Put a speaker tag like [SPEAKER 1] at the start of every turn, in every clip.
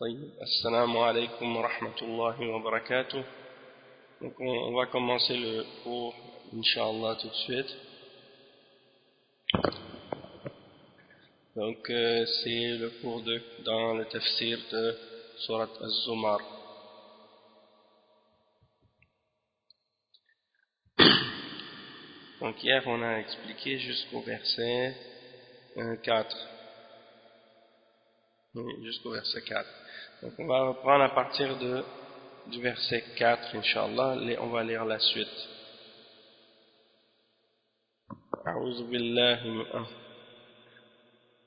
[SPEAKER 1] طيب السلام عليكم ورحمة الله وبركاته Donc on va commencer le cours, Inch'Allah, tout de suite. Donc euh, c'est le cours de, dans le tafsir de Surat Az-Zumar. Donc hier on a expliqué jusqu'au verset euh, 4. Oui, jusqu'au verset 4. Donc on va reprendre à partir de, du verset 4, Inch'Allah, on va lire la suite. أعوذ بالله من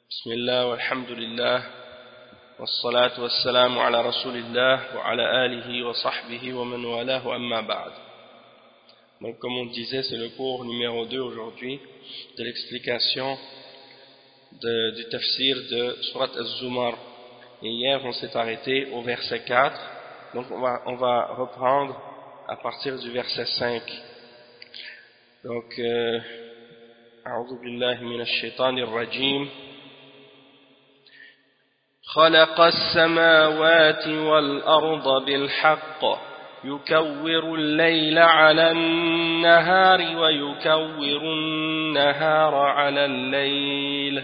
[SPEAKER 1] بسم الله والحمد لله والصلاة والسلام على رسول الله وعلى آله وصحبه ومن والاه أما بعد Donc comme on disait, c'est le cours numéro 2 aujourd'hui de l'explication du tafsir de Surat Az-Zumar. Et hier, on s'est arrêté au verset 4. Donc on va, on va reprendre à partir du verset 5. Donc, euh, أعوذ بالله من الشيطان الرجيم خلق السماوات والأرض بالحق يكور الليل على النهار ويكور النهار على الليل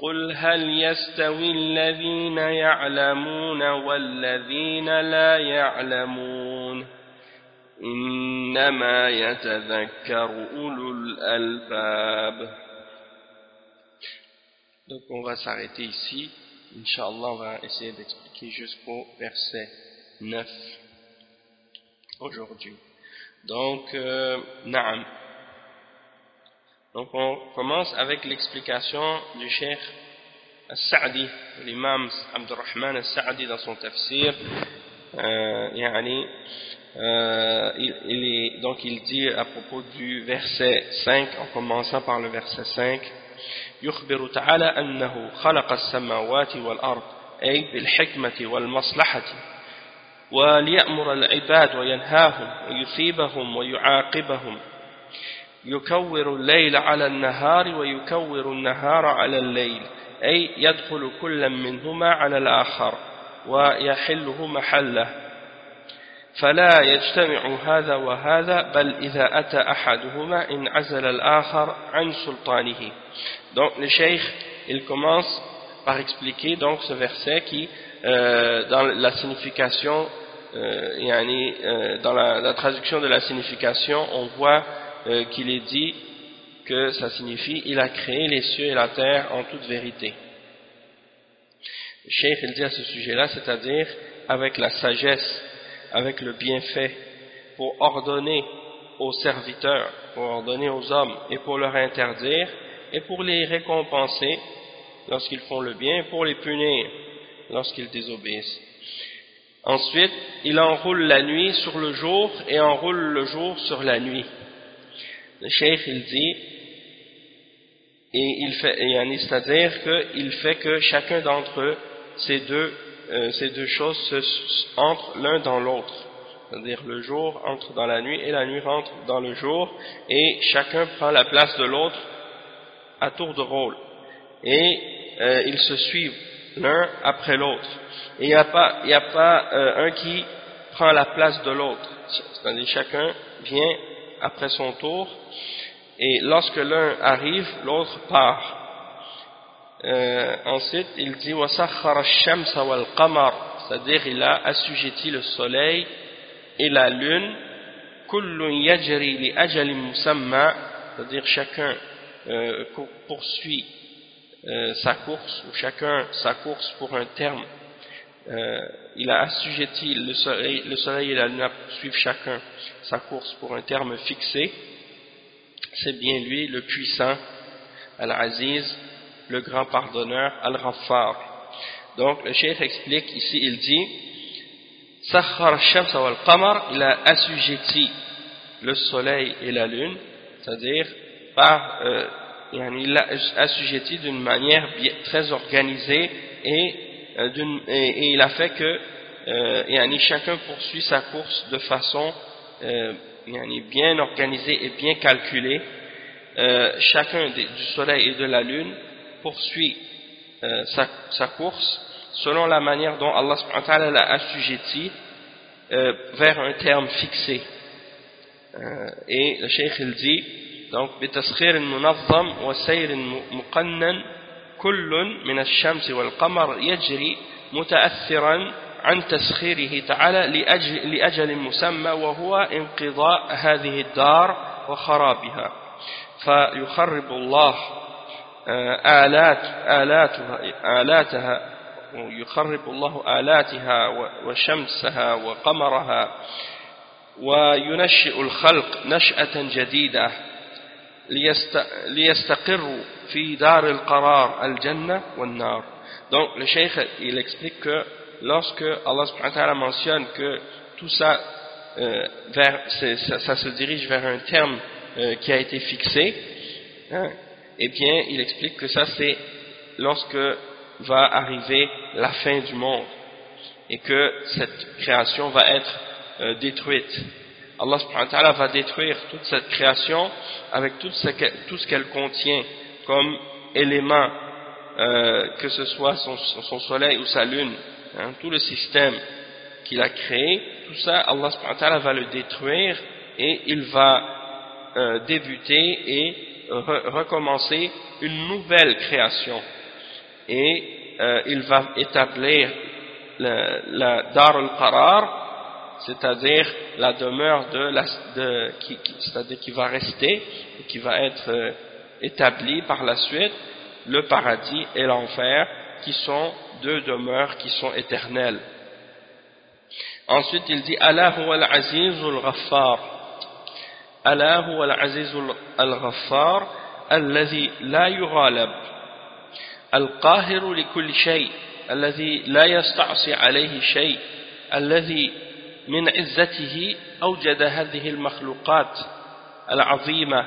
[SPEAKER 1] قل هل يستوي الذين يعلمون والذين لا يعلمون إنما يتذكر أولو الألباب Donc on va s'arrêter ici. Inch'Allah, on va essayer d'expliquer jusqu'au verset 9 aujourd'hui. Donc, euh, Naam. Donc on commence avec l'explication du cheikh Al-Sa'di, l'imam Abdurrahman Al-Sa'di dans son tafsir. Euh, yani, euh, il, il est, donc il dit à propos du verset 5, en commençant par le verset 5, يخبر تعالى أنه خلق السماوات والأرض أي بالحكمة والمصلحة وليأمر العباد وينهاهم ويثيبهم ويعاقبهم يكور الليل على النهار ويكور النهار على الليل أي يدخل كل منهما على الآخر ويحله محله. فلا يجتمع هذا وهذا بل إذا أتى أحدهما إن عزل الآخر عن سلطانه. دونك le sheikh il commence par expliquer donc ce verset qui euh, dans la signification euh, يعني, euh, dans la, la traduction de la signification on voit euh, qu'il est dit que ça signifie il a créé les cieux et la terre en toute vérité le cheikh il dit à ce sujet là c'est à dire avec la sagesse avec le bienfait pour ordonner aux serviteurs, pour ordonner aux hommes et pour leur interdire et pour les récompenser lorsqu'ils font le bien et pour les punir lorsqu'ils désobéissent. Ensuite, il enroule la nuit sur le jour et enroule le jour sur la nuit. Le cheikh il dit et il fait c'est-à-dire qu'il fait que chacun d'entre eux ces deux euh, ces deux choses se, entrent l'un dans l'autre. C'est-à-dire le jour entre dans la nuit et la nuit rentre dans le jour et chacun prend la place de l'autre à tour de rôle. Et euh, ils se suivent l'un après l'autre. Et il n'y a pas, y a pas euh, un qui prend la place de l'autre. C'est-à-dire chacun vient après son tour et lorsque l'un arrive, l'autre part. Euh, ensuite, il dit c'est-à-dire il a assujetti le soleil et la lune c'est-à-dire chacun euh, poursuit euh, sa course ou chacun sa course pour un terme euh, il a assujetti le soleil, le soleil et la lune poursuivre chacun sa course pour un terme fixé c'est bien lui le puissant Al-Aziz le grand pardonneur, Al-Ghaffar. Donc le cheikh explique ici, il dit il a assujetti le soleil et la lune, c'est-à-dire euh, il l'a assujetti d'une manière très organisée et, et, et, il a fait que euh, chacun poursuit sa course de façon euh, bien organisée et bien calculée. Euh, chacun du soleil et de la lune poursuit euh, sa, sa, course selon la manière dont Allah subhanahu wa ta'ala l'a assujetti euh, vers un terme fixé. Euh, et le cheikh il dit donc بتسخير منظم وسير مقنن كل من الشمس والقمر يجري متأثرا عن تسخيره تعالى لأجل, لأجل مسمى وهو انقضاء هذه الدار وخرابها. فيخرب الله آلات آلاتها آلاتها يخرب الله آلاتها وشمسها وقمرها وينشئ الخلق نشأة جديدة. ليستقروا في دار القرار الجنة والنار donc le cheikh il explique que lorsque Allah subhanahu wa ta'ala mentionne que tout ça euh, vers, ça, ça se dirige vers un terme euh, qui a été fixé hein, eh bien, il explique que ça c'est lorsque va arriver la fin du monde et que cette création va être euh, détruite. Allah subhanahu wa ta'ala va détruire toute cette création avec tout ce qu'elle contient comme éléments, euh, que ce soit son, soleil ou sa lune, hein, tout le système qu'il a créé, tout ça, Allah subhanahu wa ta'ala va le détruire et il va euh, débuter et recommencer une nouvelle création. Et euh, il va établir la, Dar al-Qarar c'est-à-dire la demeure de, la, de qui, c'est-à-dire qui va rester et qui va être euh, établie par la suite le paradis et l'enfer qui sont deux demeures qui sont éternelles ensuite il dit Allah al-Azizul Ghaffar ألا هو العزيز الغفار الذي لا يغالب القاهر لكل شيء الذي لا يستعصي عليه شيء الذي من عزته أوجد هذه المخلوقات العظيمة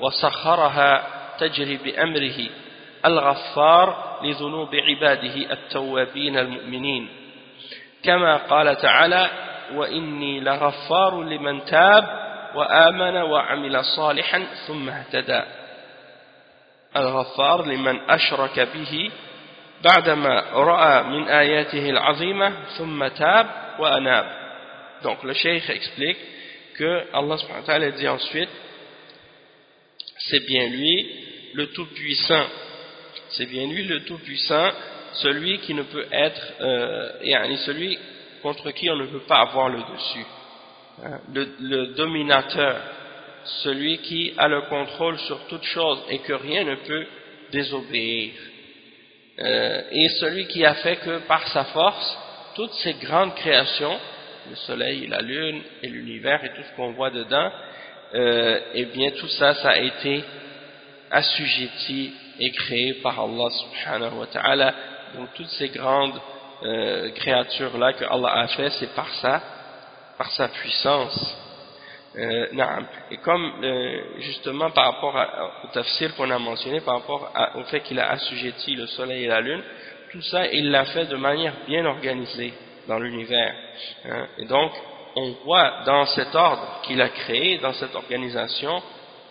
[SPEAKER 1] وسخرها تجري بأمره الغفار لذنوب عباده التوابين المؤمنين. كما قال تعالى وإني لغفار لمن تاب وآمن وعمل صالحا ثم اهتدى. الغفار لمن أشرك به بعدما رأى من آياته العظيمة ثم تاب وأناب. Donc le cheikh explique que Allah subhanahu wa dit ensuite c'est bien lui le tout-puissant c'est bien lui le tout-puissant celui qui ne peut être euh, celui contre qui on ne peut pas avoir le dessus hein, le, le dominateur celui qui a le contrôle sur toute chose et que rien ne peut désobéir. Euh, et celui qui a fait que par sa force, toutes ces grandes créations, le soleil, la lune et l'univers et tout ce qu'on voit dedans, euh, eh bien tout ça, ça a été assujetti et créé par Allah subhanahu wa ta'ala. Donc toutes ces grandes euh, créatures-là que Allah a fait, c'est par ça, par sa puissance. Euh, et comme euh, justement par rapport au tafsir qu'on a mentionné, par rapport au fait qu'il a assujetti le soleil et la lune, tout ça il l'a fait de manière bien organisée dans l'univers. Hein. Et donc on voit dans cet ordre qu'il a créé, dans cette organisation,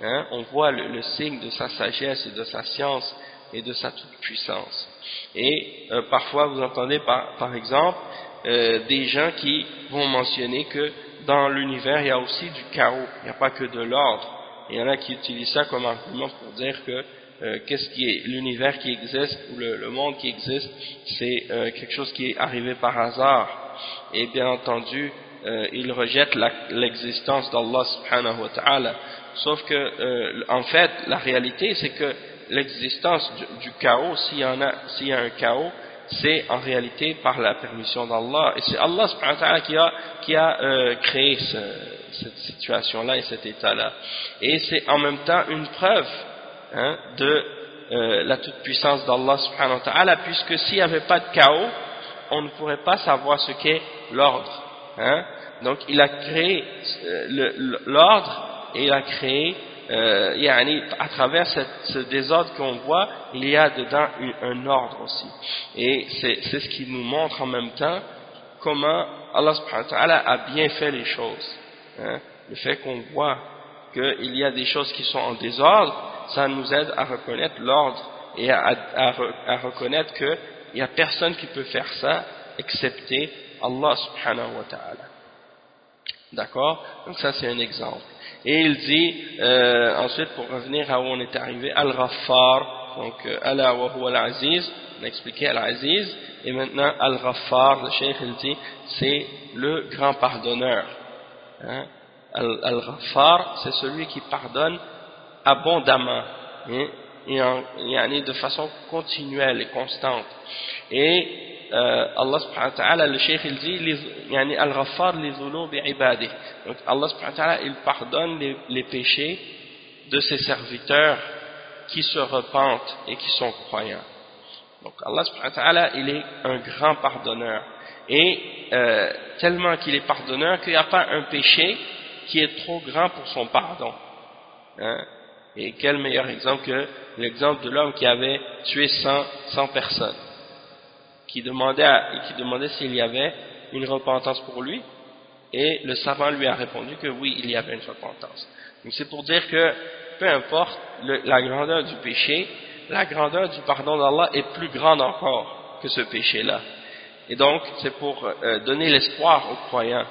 [SPEAKER 1] hein, on voit le, signe de sa sagesse et de sa science et de sa toute-puissance. Et euh, parfois vous entendez par, par exemple des gens qui vont mentionner que dans l'univers, il y a aussi du chaos, il n'y a pas que de l'ordre. Il y en a qui utilisent ça comme argument pour dire que euh, qu'est-ce qui est l'univers qui existe ou le, monde qui existe, c'est euh, quelque chose qui est arrivé par hasard. Et bien entendu, euh, ils rejettent l'existence d'Allah subhanahu wa ta'ala. Sauf que, en fait, la réalité, c'est que l'existence du, chaos, s'il y en a, s'il y a un chaos, c'est en réalité par la permission d'Allah. Et c'est Allah qui a, qui a euh, créé cette situation-là et cet état-là. Et c'est en même temps une preuve hein, de euh, la toute-puissance d'Allah puisque s'il n'y avait pas de chaos, on ne pourrait pas savoir ce qu'est l'ordre. Hein. Donc il a créé euh, l'ordre et il a créé euh, à travers ce désordre qu'on voit, il y a dedans un, ordre aussi. Et c'est ce qui nous montre en même temps comment Allah a bien fait les choses. Hein. Le fait qu'on voit qu'il y a des choses qui sont en désordre, ça nous aide à reconnaître l'ordre et à, à reconnaître qu'il n'y a personne qui peut faire ça excepté Allah subhanahu wa ta'ala. D'accord? Donc ça c'est un exemple. Et il dit, euh, ensuite pour revenir à où on est arrivé, Al-Ghaffar, donc euh, Ala wa al-Aziz, on a expliqué Al-Aziz, et maintenant Al-Ghaffar, le cheikh il dit, c'est le grand pardonneur. Hein? Al-Ghaffar, c'est celui qui pardonne abondamment, hein? et, en, et de façon continuelle et constante. Et euh, Allah subhanahu wa ta'ala, le cheikh il dit, al-ghaffar li dhunubi ibadih. Donc Allah ta'ala, il pardonne les, les, péchés de ses serviteurs qui se repentent et qui sont croyants. Donc Allah subhanahu wa ta'ala, il est un grand pardonneur. Et euh, tellement qu'il est pardonneur qu'il n'y a pas un péché qui est trop grand pour son pardon. Hein? Et quel meilleur exemple que l'exemple de l'homme qui avait tué 100, 100 personnes qui demandait, qui demandait s'il y avait une repentance pour lui, et le savant lui a répondu que oui, il y avait une repentance. Donc c'est pour dire que, peu importe la grandeur du péché, la grandeur du pardon d'Allah est plus grande encore que ce péché-là. Et donc, c'est pour euh, donner l'espoir aux croyants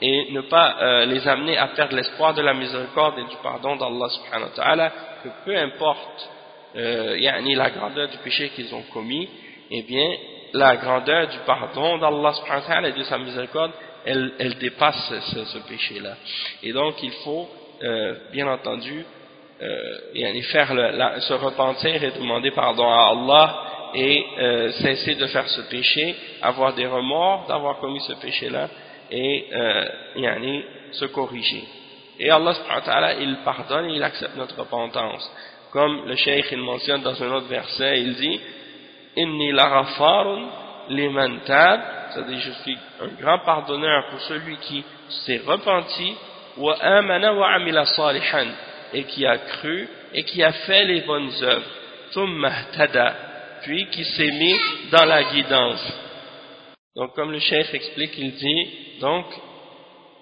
[SPEAKER 1] et ne pas euh, les amener à perdre l'espoir de la miséricorde et du pardon d'Allah subhanahu wa ta'ala, que peu importe euh, la grandeur du péché qu'ils ont commis, eh bien, la grandeur du pardon d'Allah subhanahu et de sa miséricorde, elle, elle dépasse ce, ce péché-là. Et donc, il faut, euh, bien entendu, euh, faire le, se repentir et demander pardon à Allah et euh, cesser de faire ce péché, avoir des remords d'avoir commis ce péché-là et euh, se corriger. Et Allah subhanahu il pardonne et il accepte notre repentance. Comme le cheikh il mentionne dans un autre verset, il dit inni larafarun liman tab, c'est-à-dire je suis un grand pardonneur pour celui qui s'est repenti, wa amana wa amila salihan, et qui a cru et qui a fait les bonnes œuvres, thumma puis qui s'est mis dans la guidance. Donc comme le chef explique, il dit, donc,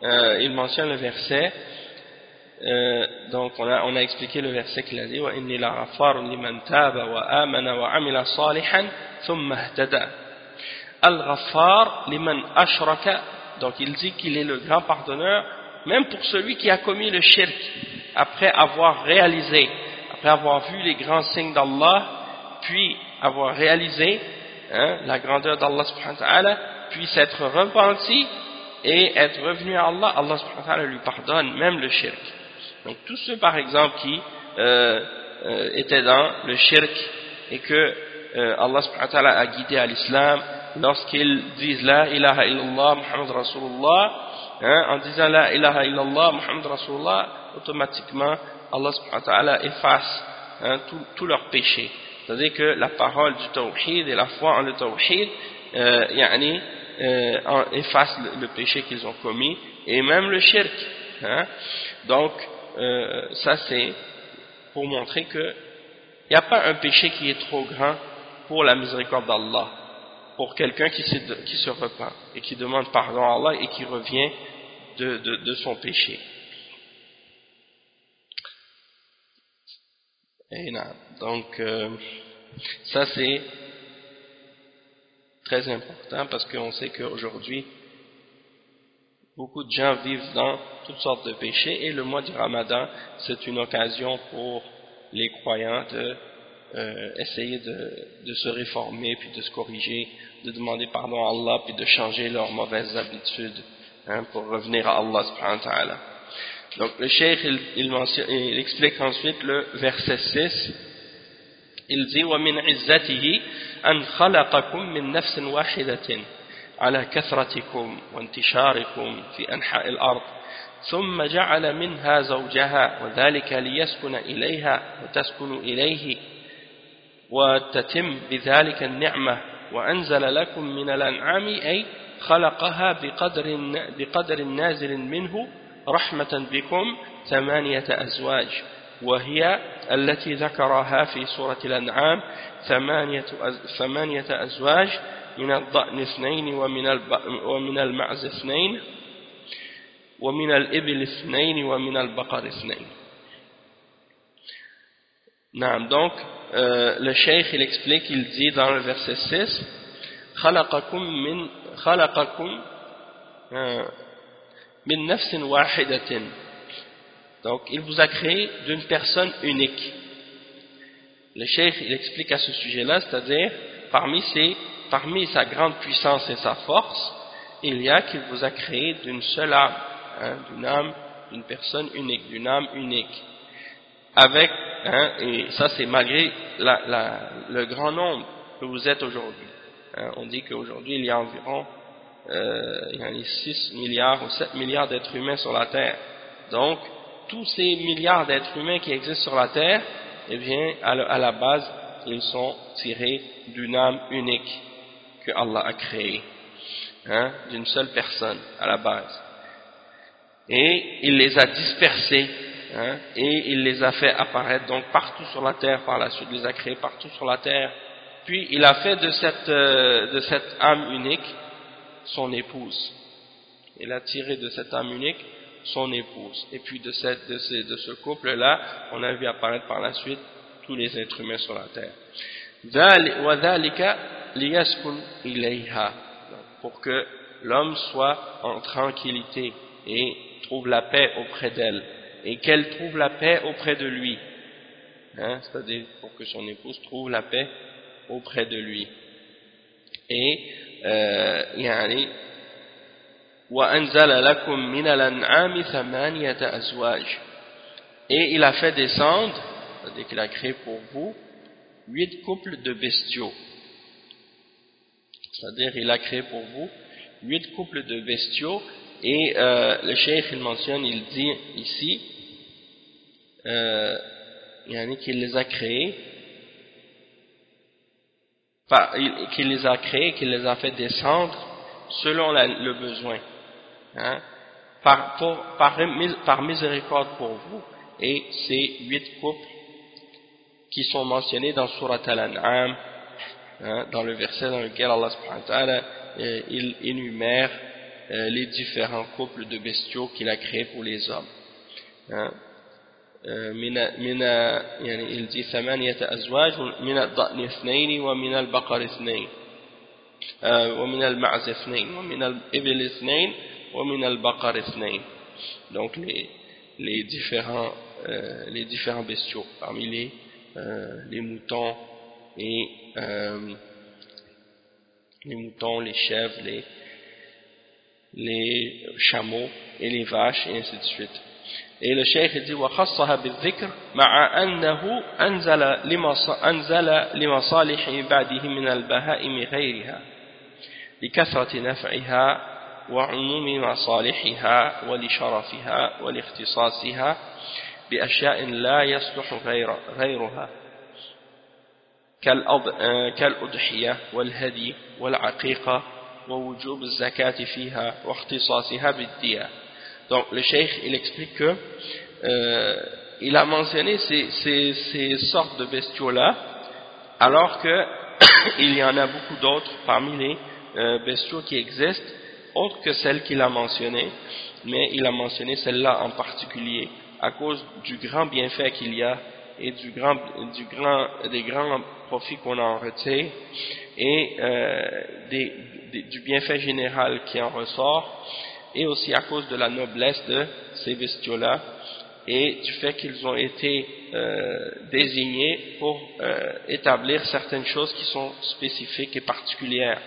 [SPEAKER 1] euh, il mentionne le verset, euh, donc on a, expliqué le verset qu'il a dit liman taba wa amana wa amila salihan thumma ihtada. Al-ghaffar liman ashraka donc il dit qu'il est le grand pardonneur même pour celui qui a commis le shirk. Après avoir réalisé après avoir vu les grands signes d'Allah puis avoir réalisé hein, la grandeur d'Allah subhanahu wa ta'ala puis s'être repenti et être revenu à Allah Allah subhanahu lui pardonne même le shirk. Donc tous ceux par exemple qui euh, euh, étaient dans le shirk et que euh, Allah subhanahu a guidé à l'islam lorsqu'ils disent la ilaha illallah Muhammad Rasulullah hein, en disant la ilaha illallah Muhammad Rasulullah automatiquement Allah subhanahu efface hein, tous leurs péchés c'est-à-dire que la parole du tawhid et la foi en le tawhid euh, euh, efface le, péché qu'ils ont commis et même le shirk hein. donc euh, ça c'est pour montrer que il n'y a pas un péché qui est trop grand pour la miséricorde d'Allah, pour quelqu'un qui, qui, se repent et qui demande pardon à Allah et qui revient de, de, de son péché. Et donc, euh, ça c'est très important parce qu'on sait qu'aujourd'hui, Beaucoup de gens vivent dans toutes sortes de péchés et le mois du ramadan, c'est une occasion pour les croyants de euh, essayer de, se réformer, puis de se corriger, de demander pardon à Allah, puis de changer leurs mauvaises habitudes hein, pour revenir à Allah subhanahu wa ta'ala. Donc le cheikh, il, il, explique ensuite le verset 6, il dit « وَمِنْ عِزَّتِهِ أَنْ خَلَقَكُمْ مِنْ نَفْسٍ وَاحِدَةٍ على كثرتكم وانتشاركم في أنحاء الأرض ثم جعل منها زوجها وذلك ليسكن إليها وتسكن إليه وتتم بذلك النعمة وأنزل لكم من الأنعام أي خلقها بقدر, بقدر نازل منه رحمة بكم ثمانية أزواج وهي التي ذكرها في سورة الأنعام ثمانية, ثمانية أزواج من الضأن اثنين ومن, ومن المعز اثنين ومن الإبل اثنين ومن البقر اثنين. نعم donc euh, le cheikh il explique il dit dans le verset 6 خلقكم من خلقكم من نفس واحدة. Donc il vous a créé d'une personne unique le cheikh il explique à ce sujet là c'est-à-dire parmi parmi sa grande puissance et sa force, il y a qu'il vous a créé d'une seule âme, hein, d'une âme, d'une personne unique, d'une âme unique. Avec, hein, et ça c'est malgré le grand nombre que vous êtes aujourd'hui. Hein. on dit qu'aujourd'hui il y a environ euh, il y a 6 milliards ou 7 milliards d'êtres humains sur la Terre. Donc, tous ces milliards d'êtres humains qui existent sur la Terre, eh bien, à la base, ils sont tirés d'une âme unique que Allah a créé hein, d'une seule personne à la base. Et il les a dispersés hein, et il les a fait apparaître donc partout sur la terre par la suite, il les a créés partout sur la terre. Puis il a fait de cette, euh, de cette âme unique son épouse. Il a tiré de cette âme unique son épouse. Et puis de, ce couple-là, on a vu apparaître par la suite tous les êtres humains sur la terre. Pour que l'homme soit en tranquillité et trouve la paix auprès d'elle. Et qu'elle trouve la paix auprès de lui. Hein, c'est-à-dire pour que son épouse trouve la paix auprès de lui. Et euh, yani et il a fait descendre c'est-à-dire qu'il a créé pour vous huit couples de bestiaux. C'est-à-dire, il a créé pour vous huit couples de bestiaux. Et euh, le cheikh il mentionne, il dit ici euh, qu'il les a créés. Qu'il les a créés, qu'il les a fait descendre selon le besoin hein, par, par, par miséricorde pour vous et ces huit couples qui sont mentionnés dans Surat Al-An'am, hein, dans le verset dans lequel Allah subhanahu wa ta'ala euh, il énumère euh, les différents couples de bestiaux qu'il a créés pour les hommes. Hein. من من يعني il dit ثمانية أزواج من الضأن اثنين ومن البقر اثنين ومن المعز اثنين ومن الإبل اثنين ومن البقر اثنين donc les, les différents euh, les différents bestiaux parmi les euh, les moutons et euh, les moutons, les chèvres, les, les chameaux et les vaches et ainsi de suite. Et le cheikh dit وخصها بالذكر مع أنه أنزل أنزل لمصالح عباده من البهائم غيرها لكثرة نفعها وعموم مصالحها ولشرفها ولاختصاصها بأشياء لا يصلح غير غيرها كالأضحية والهدي والعقيقة ووجوب الزكاة فيها واختصاصها بالدية donc le cheikh il explique que euh, il a mentionné ces, ces, ces sortes de bestiaux là alors que il y en a beaucoup d'autres parmi les euh, bestiaux qui existent autres que celles qu'il a mentionnées mais il a mentionné celle-là en particulier à cause du grand bienfait qu'il y a et du grand, des grands profits qu'on en retire et euh, du bienfait général qui en ressort et aussi à cause de la noblesse de ces bestiaux-là et du fait qu'ils ont été euh, désignés pour euh, établir certaines choses qui sont spécifiques et particulières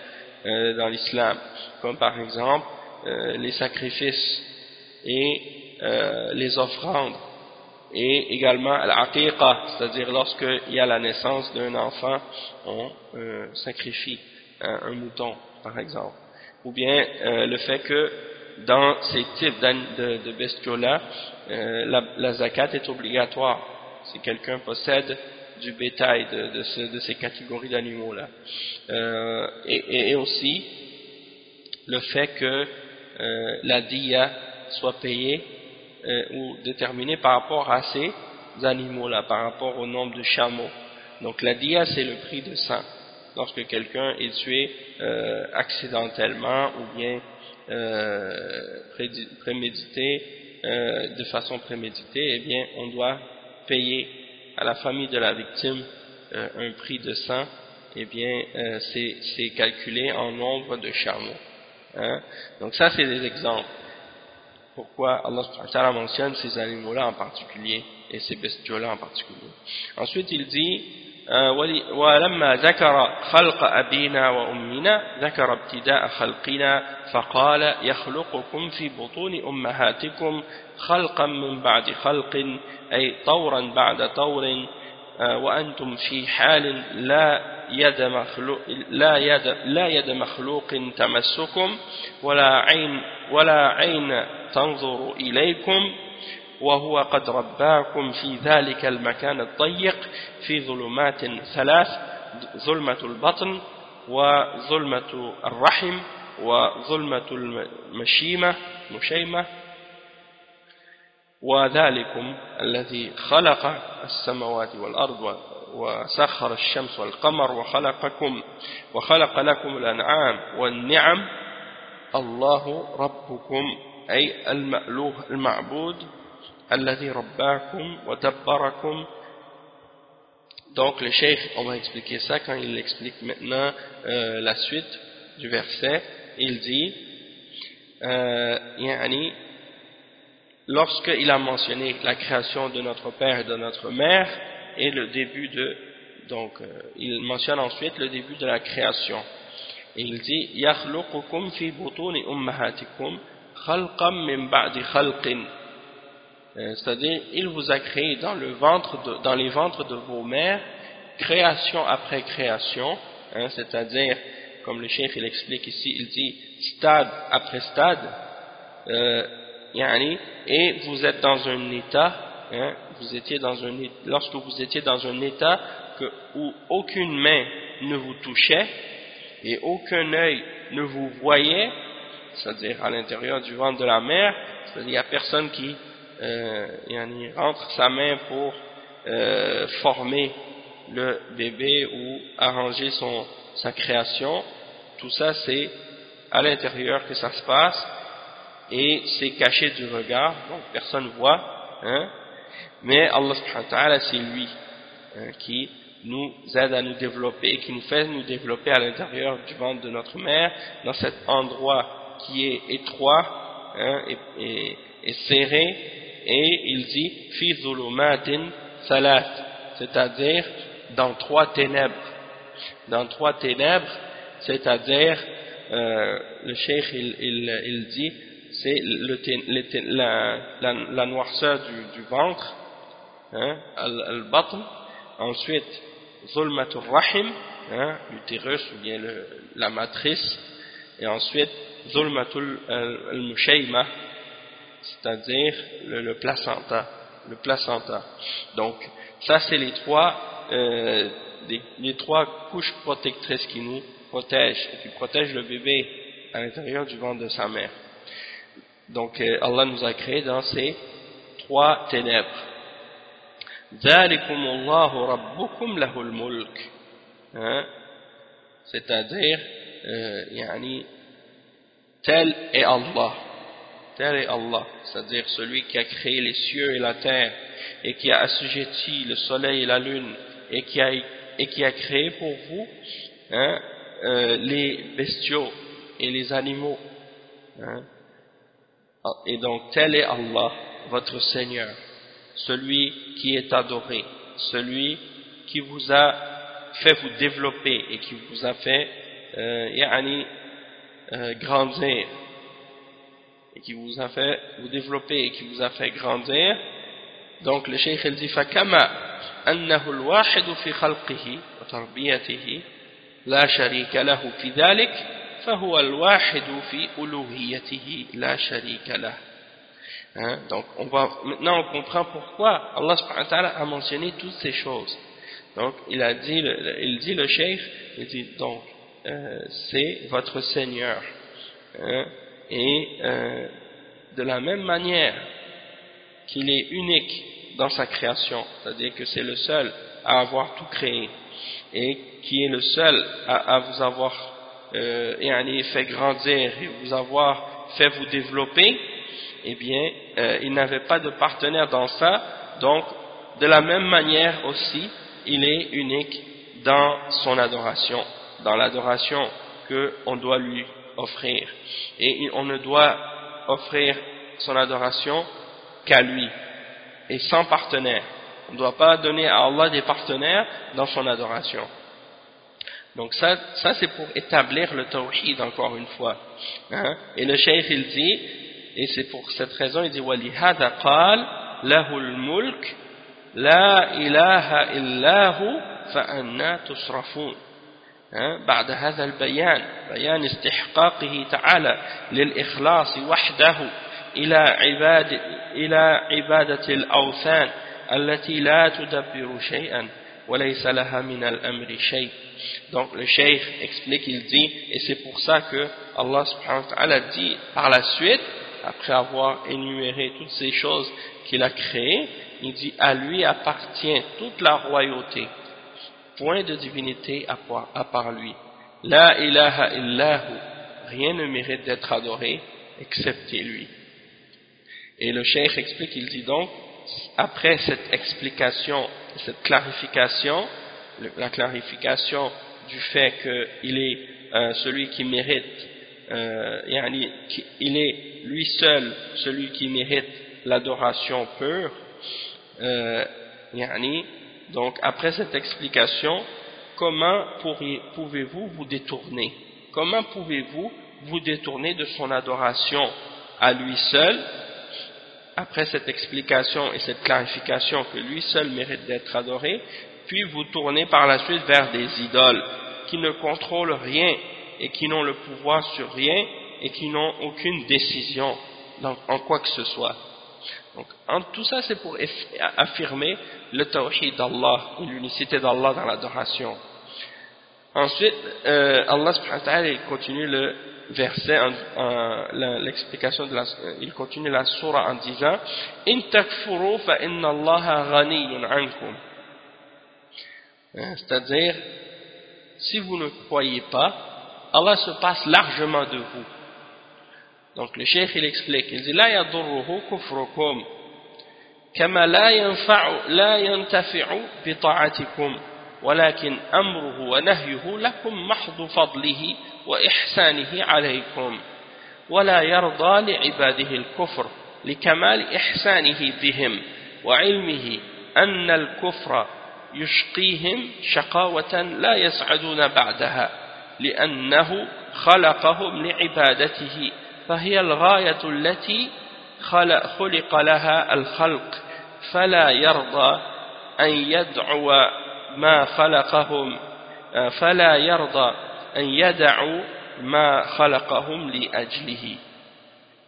[SPEAKER 1] euh, dans l'islam, comme par exemple euh, les sacrifices et euh, les offrandes et également l'aqiqa, c'est-à-dire lorsqu'il y a la naissance d'un enfant, on euh, sacrifie un, mouton, par exemple. Ou bien euh, le fait que dans ces types de, de bestiaux-là, la, la, zakat est obligatoire si quelqu'un possède du bétail de, ce, de ces catégories d'animaux-là. Euh, et, aussi le fait que euh, la dia soit payée euh, ou déterminé par rapport à ces animaux-là, par rapport au nombre de chameaux. Donc la dia, c'est le prix de sang. Lorsque quelqu'un est tué accidentellement ou bien prémédité, de façon préméditée, eh bien, on doit payer à la famille de la victime euh, un prix de sang. Eh bien, euh, c'est calculé en nombre de chameaux. Hein. Donc ça, c'est des exemples pourquoi Allah mentionne ces animaux-là en particulier et ces bestiaux-là en particulier? Ensuite, il dit ولما ذكر خلق أبينا وأمنا ذكر ابتداء خلقنا فقال يخلقكم في بطون أمهاتكم خلقا من بعد خلق أي طورا بعد طور وأنتم في حال لا يد مخلوق لا يد لا يد مخلوق تمسكم ولا عين ولا عين تنظر إليكم وهو قد رباكم في ذلك المكان الضيق في ظلمات ثلاث ظلمة البطن وظلمة الرحم وظلمة المشيمة مشيمة. وذلكم الذي خلق السماوات والأرض وسخر الشمس والقمر وخلقكم وخلق لكم الأنعام والنعم. الله ربكم أي المألوه المعبود. الذي رباكم ودبركم Donc le cheikh, on va expliquer ça quand il explique maintenant euh, la suite du verset. Il dit, euh, yani, lorsqu'il a mentionné la création de notre père et de notre mère et le début de, donc euh, il mentionne ensuite le début de la création. Et il dit, يَخْلُقُكُمْ فِي بُطُونِ أُمَّهَاتِكُمْ euh, c'est-à-dire il vous a créé dans, le ventre de, dans les ventres de vos mères création après création hein, c'est-à-dire comme le chef il explique ici il dit stade après stade euh, et vous êtes dans un état hein, vous étiez dans un lorsque vous étiez dans un état que, où aucune main ne vous touchait et aucun œil ne vous voyait c'est-à-dire à, l'intérieur du ventre de la mère, c'est-à-dire n'y a personne qui euh, rentre sa main pour euh, former le bébé ou arranger son, sa création. Tout ça, c'est à l'intérieur que ça se passe et c'est caché du regard, donc personne ne voit. Hein, mais Allah subhanahu c'est lui hein, qui nous aide à nous développer et qui nous fait nous développer à l'intérieur du ventre de notre mère dans cet endroit qui est étroit hein, et, serré et il dit fi salat. C'est-à-dire dans trois ténèbres. Dans trois ténèbres c'est-à-dire euh, le cheikh il, il, il dit c'est la, la, noirceur du, ventre hein, al-batn ensuite zulmatul rahim hein, l'utérus ou bien le, la matrice. Et ensuite zulmatul al-mushayma c'est-à-dire le, le, placenta le placenta donc ça c'est les trois euh, les, trois couches protectrices qui nous protègent qui protègent le bébé à l'intérieur du ventre de sa mère donc euh, Allah nous a créé dans ces trois ténèbres. Hein? C'est-à-dire, euh, tel est Allah. Tel est Allah. C'est-à-dire celui qui a créé les cieux et la terre et qui a assujetti le soleil et la lune et qui a, créé pour vous hein, euh, les bestiaux et les animaux. Hein? Et donc tel est Allah, votre Seigneur, celui qui est adoré, celui qui vous a fait vous développer et qui vous a fait euh, euh, grandir et qui vous a fait vous développer et qui vous a fait grandir donc le cheikh il dit فكما أنه الواحد في خلقه وتربيته لا شريك له في ذلك فهو الواحد في ألوهيته لا شريك له hein? donc on va maintenant on comprend pourquoi Allah subhanahu wa ta'ala a mentionné toutes ces choses donc il a dit il dit le cheikh il dit donc euh, c'est votre Seigneur hein? Et euh, de la même manière qu'il est unique dans sa création c'est-à-dire que c'est le seul à avoir tout créé et qui est le seul à, vous avoir euh, et fait grandir et vous avoir fait vous développer, eh bien, euh, il n'avait pas de partenaire dans ça, donc de la même manière aussi, il est unique dans son adoration, dans l'adoration qu'on doit lui offrir. Et on ne doit offrir son adoration qu'à lui, et sans partenaire. On ne doit pas donner à Allah des partenaires dans son adoration. Donc ça, ça c'est pour établir le tawhid encore une fois. Hein? Et le cheikh il dit, et c'est pour cette raison, il dit وَلِهَذَا قَالْ لَهُ الْمُلْكِ لَا إِلَهَ إِلَّا هُ فَأَنَّا تُصْرَفُونَ بعد هذا البيان بيان استحقاقه تعالى للإخلاص وحده إلى, عباد إلى عبادة الأوثان التي لا تدبر شيئا وليس لها من الأمر شيء Donc le cheikh explique, il dit, et c'est pour ça que Allah subhanahu wa ta'ala dit par la suite, après avoir énuméré toutes ces choses qu'il a créées, il dit à lui appartient toute la royauté, point de divinité à part lui. La ilaha illahu, rien ne mérite d'être adoré excepté lui. Et le cheikh explique, il dit donc, après cette explication, cette clarification, la clarification du fait qu'il est euh, celui qui mérite, euh, il est lui seul celui qui mérite l'adoration pure, euh, donc après cette explication, comment pouvez-vous vous détourner? Comment pouvez-vous vous détourner de son adoration à lui seul? Après cette explication et cette clarification que lui seul mérite d'être adoré, puis vous tournez par la suite vers des idoles qui ne contrôlent rien et qui n'ont le pouvoir sur rien et qui n'ont aucune décision en quoi que ce soit. Donc, tout ça, c'est pour affirmer le tawhid d'Allah, l'unicité d'Allah dans l'adoration. Ensuite, euh, Allah subhanahu wa ta'ala continue le verset, l'explication de la, il continue la surah en disant « In takfuru fa inna Allah ghaniyun ankum » Hein, c'est-à-dire, si vous ne croyez pas, Allah se passe largement de vous. Donc le cheikh il explique, il dit, La yadurruhu kufrukum. كما لا ينفع لا ينتفع بطاعتكم ولكن أمره ونهيه لكم محض فضله وإحسانه عليكم. ولا يرضى لعباده الكفر لكمال إحسانه بهم وعلمه أن الكفر يشقيهم شقاوة لا يسعدون بعدها لأنه خلقهم لعبادته فهي الغاية التي خلق لها الخلق فلا يرضى أن يدعو ما خلقهم فلا يرضى أن يدعوا ما خلقهم لأجله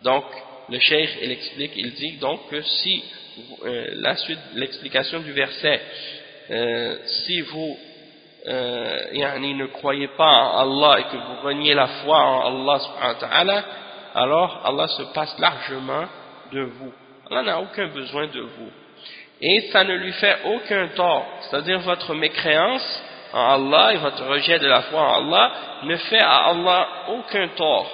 [SPEAKER 1] donc le cheikh il explique il dit donc que si euh, la suite l'explication du verset euh, si vous euh, yani, ne croyez pas en Allah et que vous reniez la foi en Allah subhanahu wa ta'ala alors Allah se passe largement de vous. Allah n'a aucun besoin de vous. Et ça ne lui fait aucun tort. C'est-à-dire votre mécréance en Allah et votre rejet de la foi en Allah ne fait à Allah aucun tort.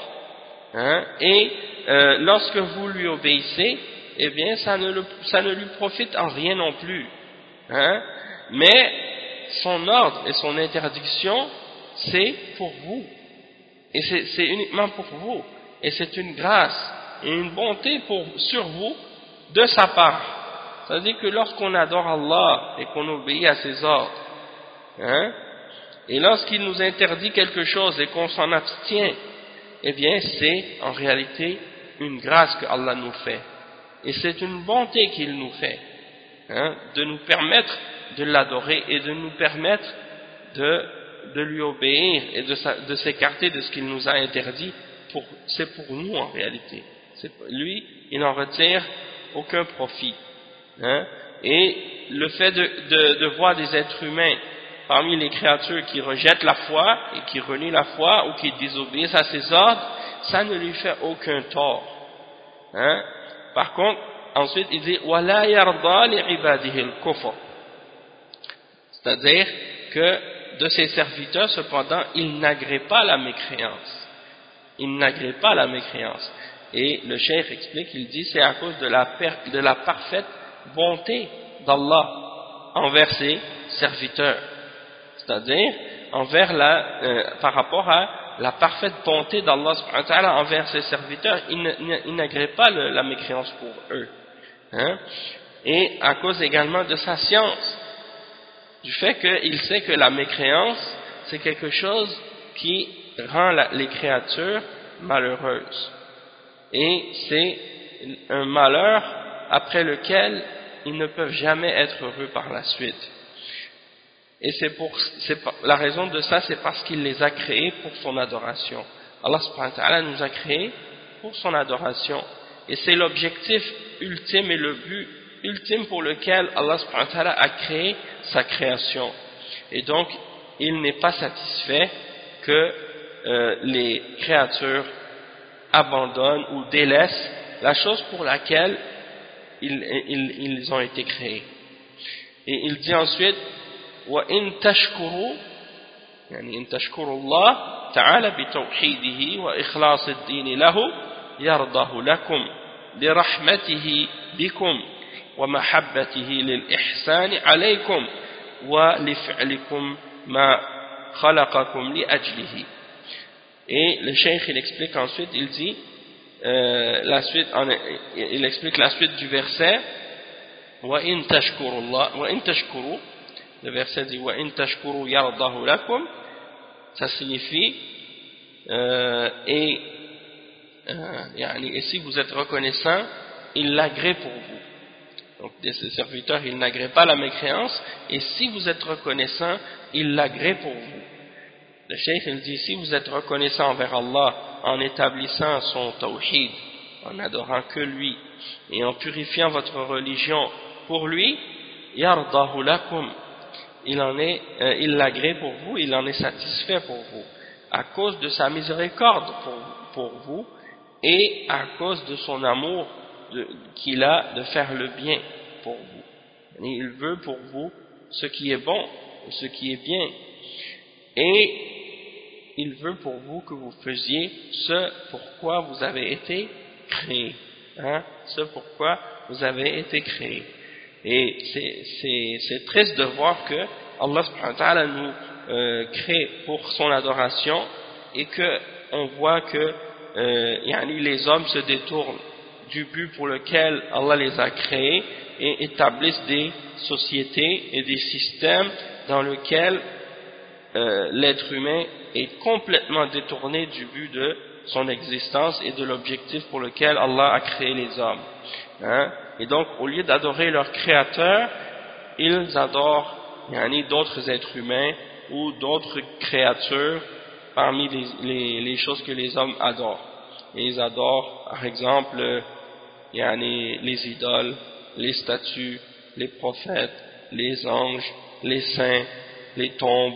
[SPEAKER 1] Hein? Et euh, lorsque vous lui obéissez, eh bien ça ne, ça ne lui profite en rien non plus. Hein? Mais son ordre et son interdiction, c'est pour vous. Et c'est uniquement pour vous. Et c'est une grâce et une bonté pour, sur vous de sa part. C'est-à-dire que lorsqu'on adore Allah et qu'on obéit à ses ordres, hein, et lorsqu'il nous interdit quelque chose et qu'on s'en abstient, eh bien c'est en réalité une grâce que Allah nous fait. Et c'est une bonté qu'il nous fait, hein, de nous permettre de l'adorer et de nous permettre de, de lui obéir et de s'écarter de ce qu'il nous a interdit. C'est pour nous en réalité lui, il n'en retire aucun profit. Hein? Et le fait de, de, de, voir des êtres humains parmi les créatures qui rejettent la foi et qui renient la foi ou qui désobéissent à ses ordres, ça ne lui fait aucun tort. Hein? Par contre, ensuite il dit « Wala yarda li kufr » C'est-à-dire que de ses serviteurs, cependant, il n'agrée pas la mécréance. Il n'agrée pas la mécréance. Et le cheikh explique, il dit, c'est à cause de la, de la parfaite bonté d'Allah envers ses serviteurs. C'est-à-dire, envers la, euh, par rapport à la parfaite bonté d'Allah envers ses serviteurs, il n'agrée pas la mécréance pour eux. Hein. Et à cause également de sa science, du fait qu'il sait que la mécréance, c'est quelque chose qui rend les créatures malheureuses et c'est un malheur après lequel ils ne peuvent jamais être heureux par la suite. Et c'est pour, la raison de ça, c'est parce qu'il les a créés pour son adoration. Allah subhanahu wa ta'ala nous a créés pour son adoration. Et c'est l'objectif ultime et le but ultime pour lequel Allah subhanahu wa ta'ala a créé sa création. Et donc, il n'est pas satisfait que euh, les créatures abandonnent ou délaissent la chose pour laquelle ils, ils, ils ont été créés. Et il dit ensuite وإن تشكروا يعني إن تشكروا الله تعالى بتوحيده وإخلاص الدين له يرضه لكم لرحمته بكم ومحبته للإحسان عليكم ولفعلكم ما خلقكم لأجله Et le cheikh, il explique ensuite, il dit, euh, la suite, il explique la suite du verset, وَإِن تَشْكُرُوا اللَّهِ وَإِن تَشْكُرُوا le verset dit وَإِن تَشْكُرُوا يَرْضَهُ لَكُمْ ça signifie euh, et, euh, et si vous êtes reconnaissant il l'agrée pour vous donc des serviteurs ils n'agréent pas la mécréance et si vous êtes reconnaissant il l'agrée pour vous le cheikh il dit si vous êtes reconnaissant envers Allah en établissant son tawhid, en adorant que lui et en purifiant votre religion pour lui, yardahu lakum, il en est, euh, il l'agrée pour vous, il en est satisfait pour vous, à cause de sa miséricorde pour, pour vous et à cause de son amour qu'il a de faire le bien pour vous. Il veut pour vous ce qui est bon, ce qui est bien. Et il veut pour vous que vous faisiez ce pourquoi vous avez été créé. Hein, ce pourquoi vous avez été créé. Et c'est triste de voir que Allah subhanahu nous euh, crée pour son adoration et que on voit que euh, les hommes se détournent du but pour lequel Allah les a créés et établissent des sociétés et des systèmes dans lesquels euh, l'être humain est complètement détourné du but de son existence et de l'objectif pour lequel Allah a créé les hommes. Hein. Et donc, au lieu d'adorer leur créateur, ils adorent d'autres êtres humains ou d'autres créatures parmi les, choses que les hommes adorent. Et ils adorent, par exemple, les idoles, les statues, les prophètes, les anges, les saints, les tombes,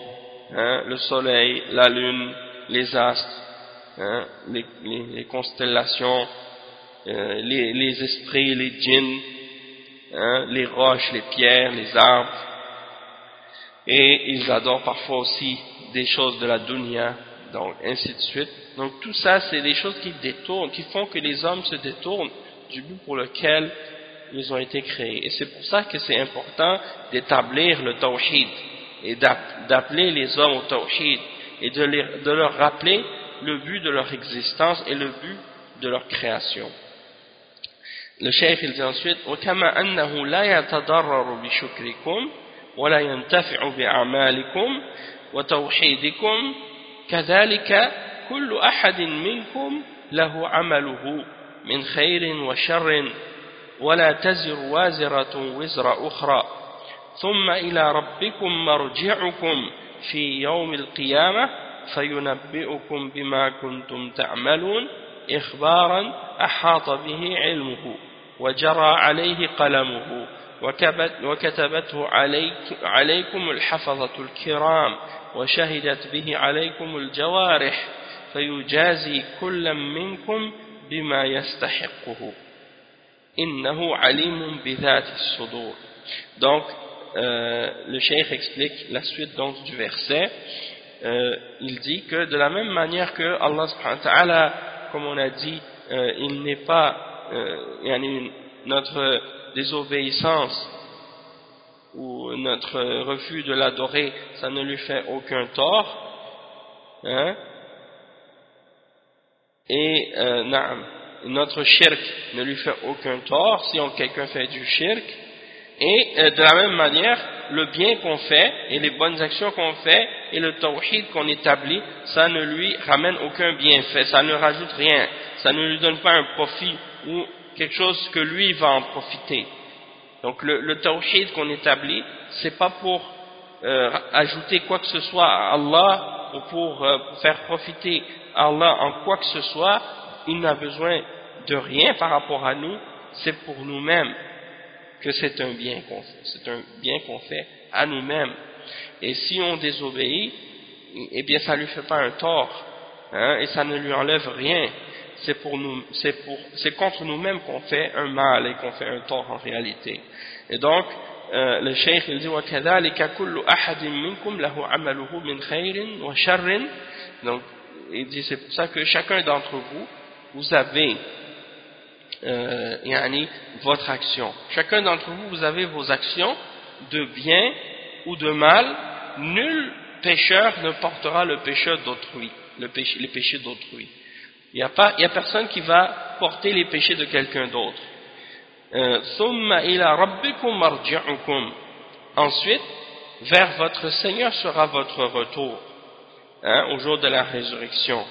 [SPEAKER 1] hein, le soleil, la lune, les astres, hein, les, constellations, euh, les, les, esprits, les djinns, hein, les roches, les pierres, les arbres. Et ils adorent parfois aussi des choses de la dunya, donc ainsi de suite. Donc tout ça, c'est des choses qui détournent, qui font que les hommes se détournent du but pour lequel ils ont été créés. Et c'est pour ça que c'est important d'établir le tawhid et d'appeler les hommes au tawhid et de, de leur rappeler le but de leur existence et le but de leur création. Le cheikh il dit ensuite وكما أنه لا يتضرر بشكركم ولا ينتفع بأعمالكم وتوحيدكم كذلك كل أحد منكم له عمله من خير وشر ولا تزر وازرة وزر أخرى ثم إلى ربكم مرجعكم في يوم القيامة فينبئكم بما كنتم تعملون إخبارا أحاط به علمه وجرى عليه قلمه وكتبته عليك عليكم الحفظة الكرام وشهدت به عليكم الجوارح فيجازي كل منكم بما يستحقه إنه عليم بذات الصدور. Donc euh, le cheikh explique la suite donc du verset. Euh, il dit que de la même manière que Allah subhanahu wa ta'ala comme on a dit euh, il n'est pas notre désobéissance ou notre refus de l'adorer ça ne lui fait aucun tort hein, et notre shirk ne lui fait aucun tort. Si quelqu'un fait du shirk et euh, de la même manière le bien qu'on fait et les bonnes actions qu'on fait et le tawhid qu'on établit ça ne lui ramène aucun bienfait ça ne rajoute rien. Ça ne lui donne pas un profit ou quelque chose que lui va en profiter. Donc le, le qu'on établit c'est pas pour euh, ajouter quoi que ce soit à Allah ou pour, euh, faire profiter Allah en quoi que ce soit, il n'a besoin de rien par rapport à nous, c'est pour nous-mêmes que c'est un bien qu'on fait, c'est un bien qu'on fait à nous-mêmes. Et si on désobéit, eh bien ça lui fait pas un tort, hein, et ça ne lui enlève rien. C'est pour nous, c'est pour, c'est contre nous-mêmes qu'on fait un mal et qu'on fait un tort en réalité. Et donc, euh, le cheikh il dit وَكَذَلِكَ كُلُّ أَحَدٍ مِّنْكُمْ لَهُ عَمَلُهُ مِنْ خَيْرٍ وَشَرٍ donc il dit c'est pour ça que chacun d'entre vous, vous avez euh, votre action. Chacun d'entre vous, vous avez vos actions de bien ou de mal. Nul pécheur ne portera le péché d'autrui, péché, les péchés d'autrui. Il n'y a personne qui va porter les péchés de quelqu'un d'autre. Euh, Ensuite, vers votre Seigneur sera votre retour hein, au jour de la résurrection.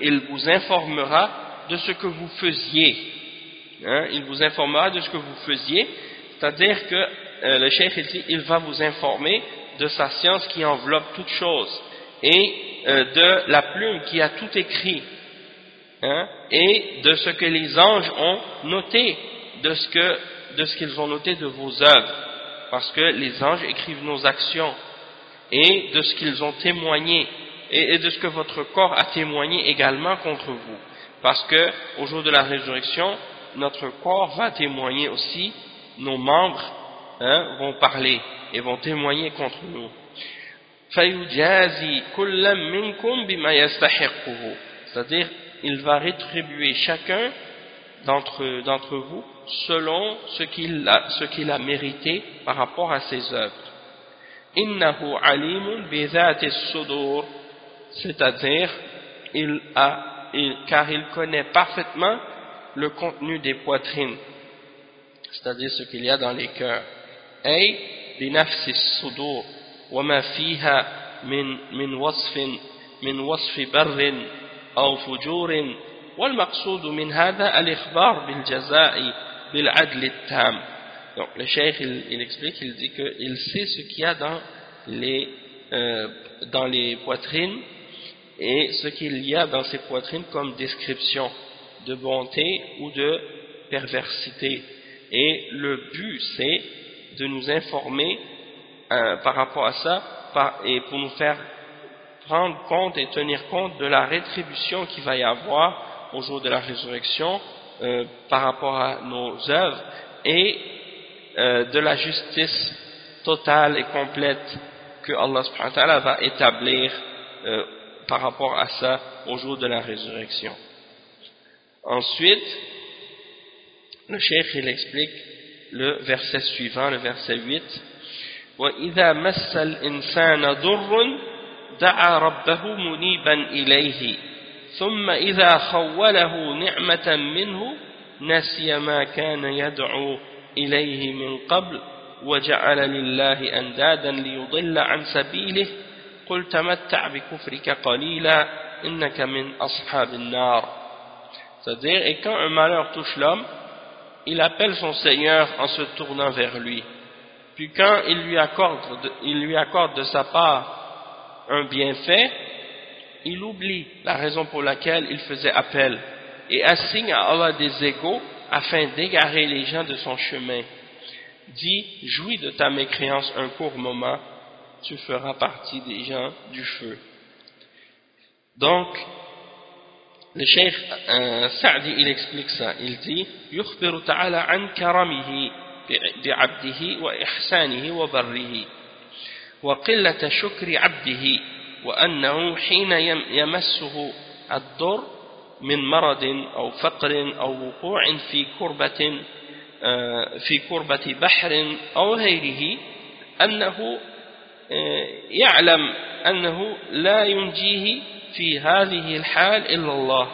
[SPEAKER 1] Il vous informera de ce que vous faisiez. Hein, il vous informera de ce que vous faisiez, c'est-à-dire que euh, le cheikh dit, il va vous informer de sa science qui enveloppe toute chose et euh, de la plume qui a tout écrit. Hein, et de ce que les anges ont noté, de ce qu'ils ont noté de vos œuvres. Parce que les anges écrivent nos actions et de ce qu'ils ont témoigné et, de ce que votre corps a témoigné également contre vous. Parce que au jour de la résurrection notre corps va témoigner aussi. Nos membres hein, vont parler et vont témoigner contre nous. C'est-à-dire il va rétribuer chacun d'entre vous selon ce qu'il a, a mérité par rapport à ses œuvres Innahu alimun sudur c'est-à-dire il a, car il connaît parfaitement le contenu des poitrines, c'est-à-dire ce qu'il y a dans les cœurs. أي بنفس الصدور وما فيها من من وصف من وصف بر أو فجور والمقصود من هذا الإخبار بالجزاء بالعدل التام donc le cheikh il, il explique il dit qu'il sait ce qu'il y a dans les euh, dans les poitrines et ce qu'il y a dans ces poitrines comme description de bonté ou de perversité. Et le but, c'est de nous informer euh, par rapport à ça et pour nous faire prendre compte et tenir compte de la rétribution qu'il va y avoir au jour de la résurrection euh, par rapport à nos œuvres et euh, de la justice totale et complète que Allah va établir par rapport à ça au jour de la résurrection. Ensuite, le cheikh il explique le verset suivant, le verset 8. وَإِذَا مَسَّ الْإِنسَانَ ضُرٌّ دعا ربه منيبا إليه ثم إذا خوله نعمة منه نسي ما كان يدعو إليه من قبل وجعل لله أندادا ليضل عن سبيله قل تمتع بكفرك قليلا إنك من أصحاب النار C'est-à-dire, et quand un malheur touche l'homme, il appelle son Seigneur en se tournant vers lui. Puis quand il lui accorde de, il lui accorde de sa part un bienfait, il oublie la raison pour laquelle il faisait appel et assigne à Allah des égaux afin d'égarer les gens de son chemin. Dit, jouis de ta mécréance un court moment, tu feras partie des gens du feu. Donc, le cheikh euh, Sa'di, il explique ça. Il dit يخبر تعالى عن كرمه بعبده وإحسانه وبره وقلة شكر عبده وأنه حين يمسه الضر من مرض أو فقر أو وقوع في كربة في كربة بحر أو غيره أنه آه، يعلم أنه لا ينجيه في هذه الحال إلا الله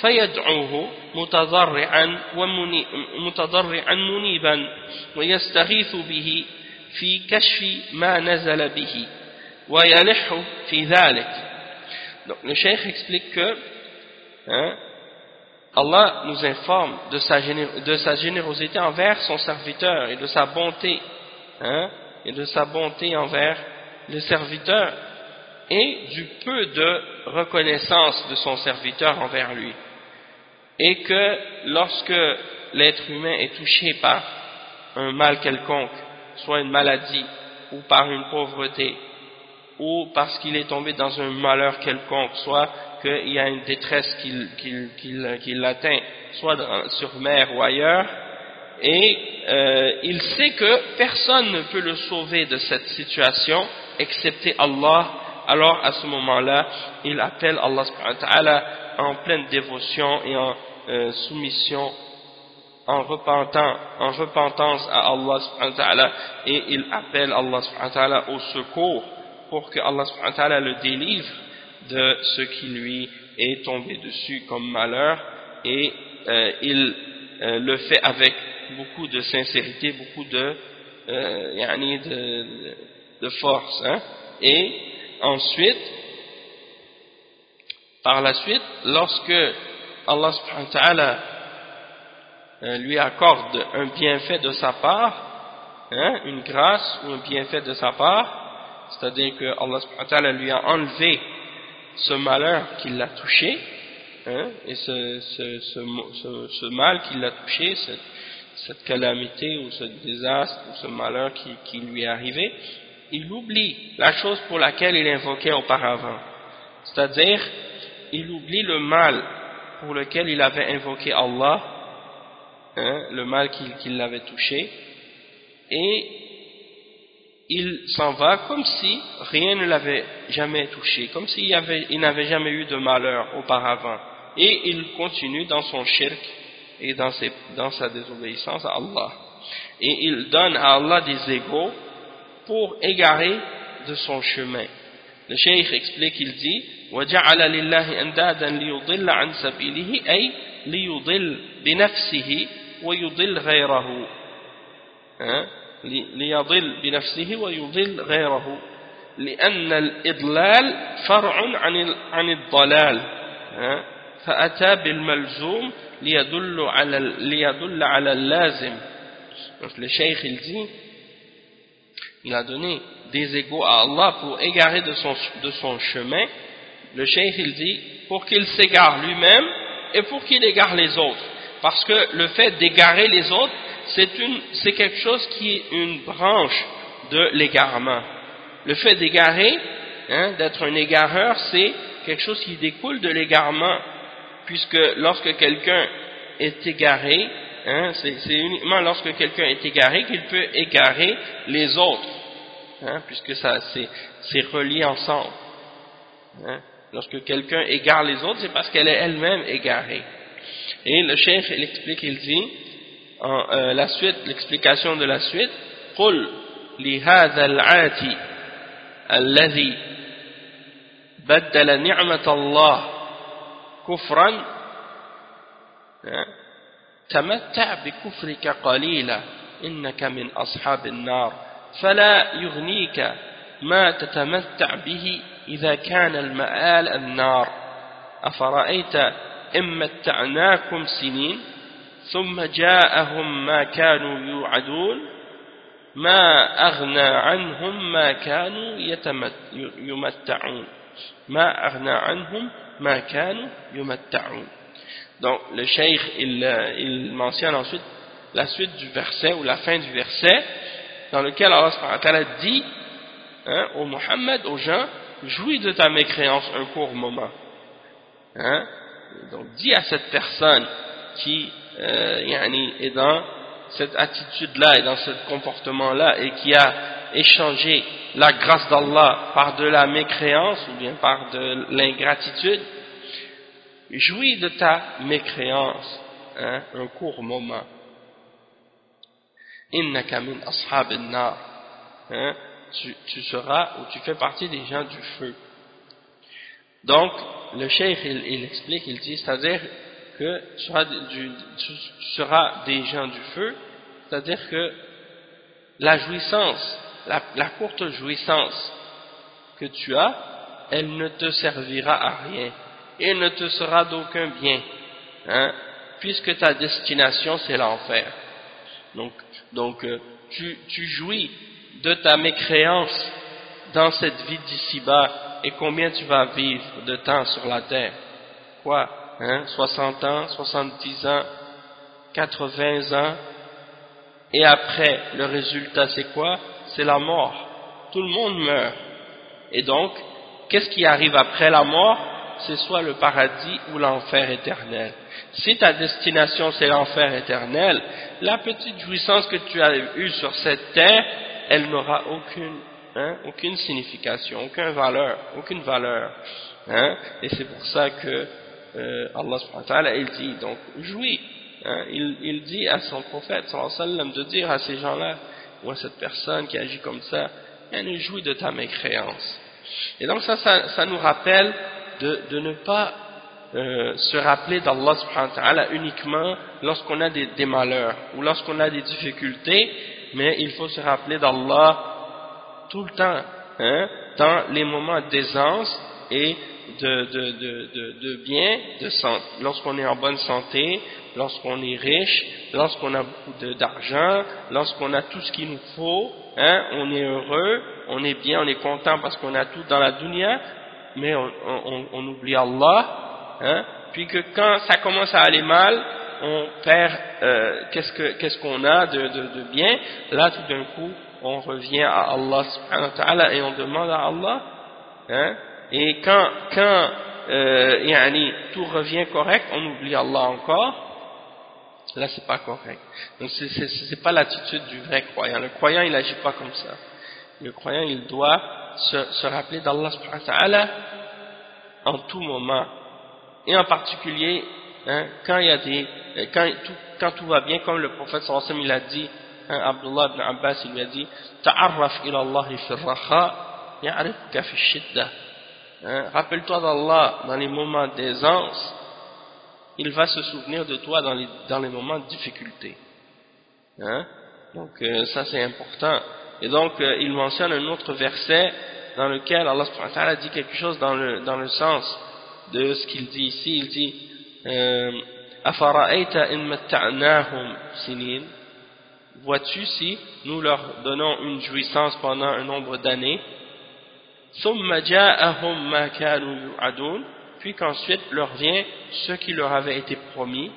[SPEAKER 1] فيدعوه متضرعا متضرعا منيبا ويستغيث به في كشف ما نزل به ويلح في ذلك. الشيخ يقول Allah nous informe de sa générosité envers son serviteur et de sa bonté hein, et de sa bonté envers le serviteur et du peu de reconnaissance de son serviteur envers lui. Et que lorsque l'être humain est touché par un mal quelconque, soit une maladie ou par une pauvreté, ou parce qu'il est tombé dans un malheur quelconque, soit qu'il y a une détresse qui, l'atteint, soit sur mer ou ailleurs, et euh, il sait que personne ne peut le sauver de cette situation excepté Allah. Alors à ce moment-là, il appelle Allah en pleine dévotion et en euh, soumission, en repentant, en repentance à Allah et il appelle Allah au secours pour que Allah le délivre de ce qui lui est tombé dessus comme malheur. Et euh, il euh, le fait avec beaucoup de sincérité, beaucoup de, de, de force. Hein, et ensuite, par la suite, lorsque Allah euh, lui accorde un bienfait de sa part, hein, une grâce ou un bienfait de sa part, c'est-à-dire que Allah lui a enlevé ce malheur qui l'a touché, hein, et ce, ce mal qui l'a touché, cette, cette, calamité ou ce désastre ou ce malheur qui, qui lui est arrivé, il oublie la chose pour laquelle il invoquait auparavant. C'est-à-dire, il oublie le mal pour lequel il avait invoqué Allah, hein, le mal qui, l'avait touché, et il s'en va comme si rien ne l'avait jamais touché, comme s'il n'avait jamais eu de malheur auparavant. Et il continue dans son shirk et dans, dans sa désobéissance à Allah. Et il donne à Allah des égaux pour égarer de son chemin. Le cheikh explique, il dit وجعل لله أندادا ليضل عن سبيله أي ليضل بنفسه ويضل غيره ليضل بنفسه ويضل غيره لأن الإضلال فرع عن عن الضلال فأتى بالملزوم ليدل على ليدل على اللازم donc le cheikh il dit il a donné des égaux à Allah pour égarer de son, de son chemin le cheikh il dit pour qu'il s'égare lui-même et pour qu'il égare les autres parce que le fait d'égarer les autres c'est quelque chose qui est une branche de l'égarement le fait d'égarer hein, d'être un égareur c'est quelque chose qui découle de l'égarement puisque lorsque quelqu'un est égaré hein, c'est uniquement lorsque quelqu'un est égaré qu'il peut égarer les autres hein, puisque ça c'est relié ensemble hein. lorsque quelqu'un égare les autres c'est parce qu'elle est elle-même égarée et le chef il explique il dit en, euh, la suite l'explication de la suite قل لهذا العاتي الذي بدل نعمة الله كفرا تمتع بكفرك قليلا إنك من أصحاب النار. فلا يغنيك ما تتمتع به إذا كان المآل النار. أفرأيت إن متعناكم سنين ثم جاءهم ما كانوا يوعدون ما أغنى عنهم ما كانوا يمتعون. ما أغنى عنهم donc le cheikh euh, il, mentionne ensuite la suite du verset ou la fin du verset dans lequel Allah dit hein, au Mohammed, aux gens, jouis de ta mécréance un court moment. Hein? Donc dis à cette personne qui euh, est dans cette attitude-là et dans ce comportement-là et qui a échangé la grâce d'Allah par de la mécréance ou bien par de l'ingratitude, jouis de ta mécréance hein, un court moment. Innaka min ashab hein, tu, seras ou tu fais partie des gens du feu. Donc, le cheikh, il, explique, il dit, c'est-à-dire que tu seras des gens du feu, c'est-à-dire que la jouissance, la, courte jouissance que tu as, elle ne te servira à rien et ne te sera d'aucun bien, hein, puisque ta destination c'est l'enfer. Donc, euh, tu, tu jouis de ta mécréance dans cette vie d'ici-bas et combien tu vas vivre de temps sur la terre? Quoi hein, 60 ans, 70 ans, 80 ans? Et après le résultat c'est quoi? C'est la mort. Tout le monde meurt. Et donc, qu'est-ce qui arrive après la mort? C'est soit le paradis ou l'enfer éternel. Si ta destination c'est l'enfer éternel, la petite jouissance que tu as eue sur cette terre, elle n'aura aucune, hein, aucune signification, aucune valeur, aucune valeur. Hein, et c'est pour ça que euh, Allah subhanahu il dit, donc jouis. Hein, il, il, dit à son prophète sallallahu de dire à ces gens-là, ou à cette personne qui agit comme ça, elle jouit de ta mécréance. Et donc ça, ça, ça nous rappelle de, ne pas euh, se rappeler d'Allah subhanahu wa ta'ala uniquement lorsqu'on a des, malheurs ou lorsqu'on a des difficultés, mais il faut se rappeler d'Allah tout le temps, hein, dans les moments d'aisance et de, de, de, bien, lorsqu'on est en bonne santé, lorsqu'on est riche, lorsqu'on a beaucoup d'argent, lorsqu'on a tout ce qu'il nous faut, hein, on est heureux, on est bien, on est content parce qu'on a tout dans la dunya, mais on, on, on oublie Allah, hein, puis que quand ça commence à aller mal, on perd euh, qu'est-ce qu'on a de, de, de, bien, là tout d'un coup on revient à Allah subhanahu wa et on demande à Allah, hein, et quand, quand euh, yani, tout revient correct, on oublie Allah encore, là c'est pas correct. Donc c'est pas l'attitude du vrai croyant. Le croyant il agit pas comme ça. Le croyant il doit se, se rappeler d'Allah subhanahu wa ta'ala en tout moment et en particulier hein, quand il y a des, quand tout, quand tout va bien, comme le prophète sallallahu alayhi wa sallam il a dit, hein, Abdullah ibn Abbas il lui a dit, ta'arraf ila Allah fi raha, ya'rifka fi shidda. Hein, rappelle-toi d'Allah dans les moments d'aisance, il va se souvenir de toi dans les, moments de difficulté. Hein? Donc euh, ça c'est important. Et donc euh, il mentionne un autre verset dans lequel Allah subhanahu wa dit quelque chose dans le, dans le sens de ce qu'il dit ici. Il dit euh, Vois-tu si nous leur donnons une jouissance pendant un nombre d'années? Puis qu'ensuite leur vient ce qui leur avait été promis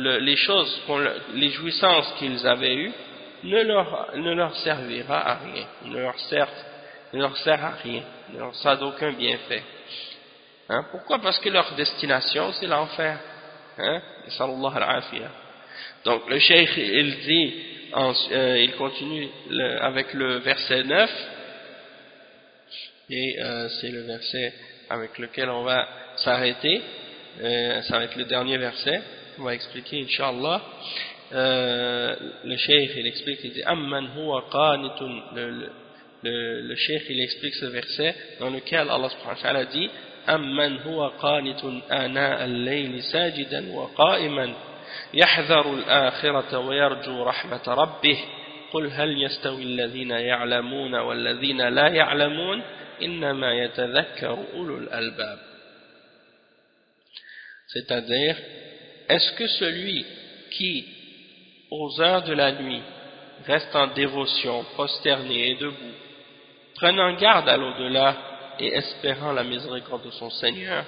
[SPEAKER 1] les choses, les jouissances qu'ils avaient eues ne leur, ne leur servira à rien, ne leur sert, ne leur sert à rien, ne leur sert d'aucun bienfait. Hein? Pourquoi? Parce que leur destination c'est l'enfer. Hein? Donc le cheikh il dit, euh, il continue avec le verset 9, et euh, c'est le verset avec lequel on va s'arrêter, euh, ça va être le dernier verset, on va expliquer Inch'Allah. Euh, le cheikh il explique, il dit Amman huwa qanitun, le, le, le cheikh il explique ce verset dans lequel Allah subhanahu wa ta'ala dit أمن هو قانت آناء الليل ساجدا وقائما يحذر الآخرة ويرجو رحمة ربه قل هل يستوي الذين يعلمون والذين لا يعلمون إنما يتذكر أولو الألباب c'est-à-dire est-ce que celui qui aux heures de la nuit reste en dévotion prosterné et debout prenant garde à l'au-delà et espérant la miséricorde de son Seigneur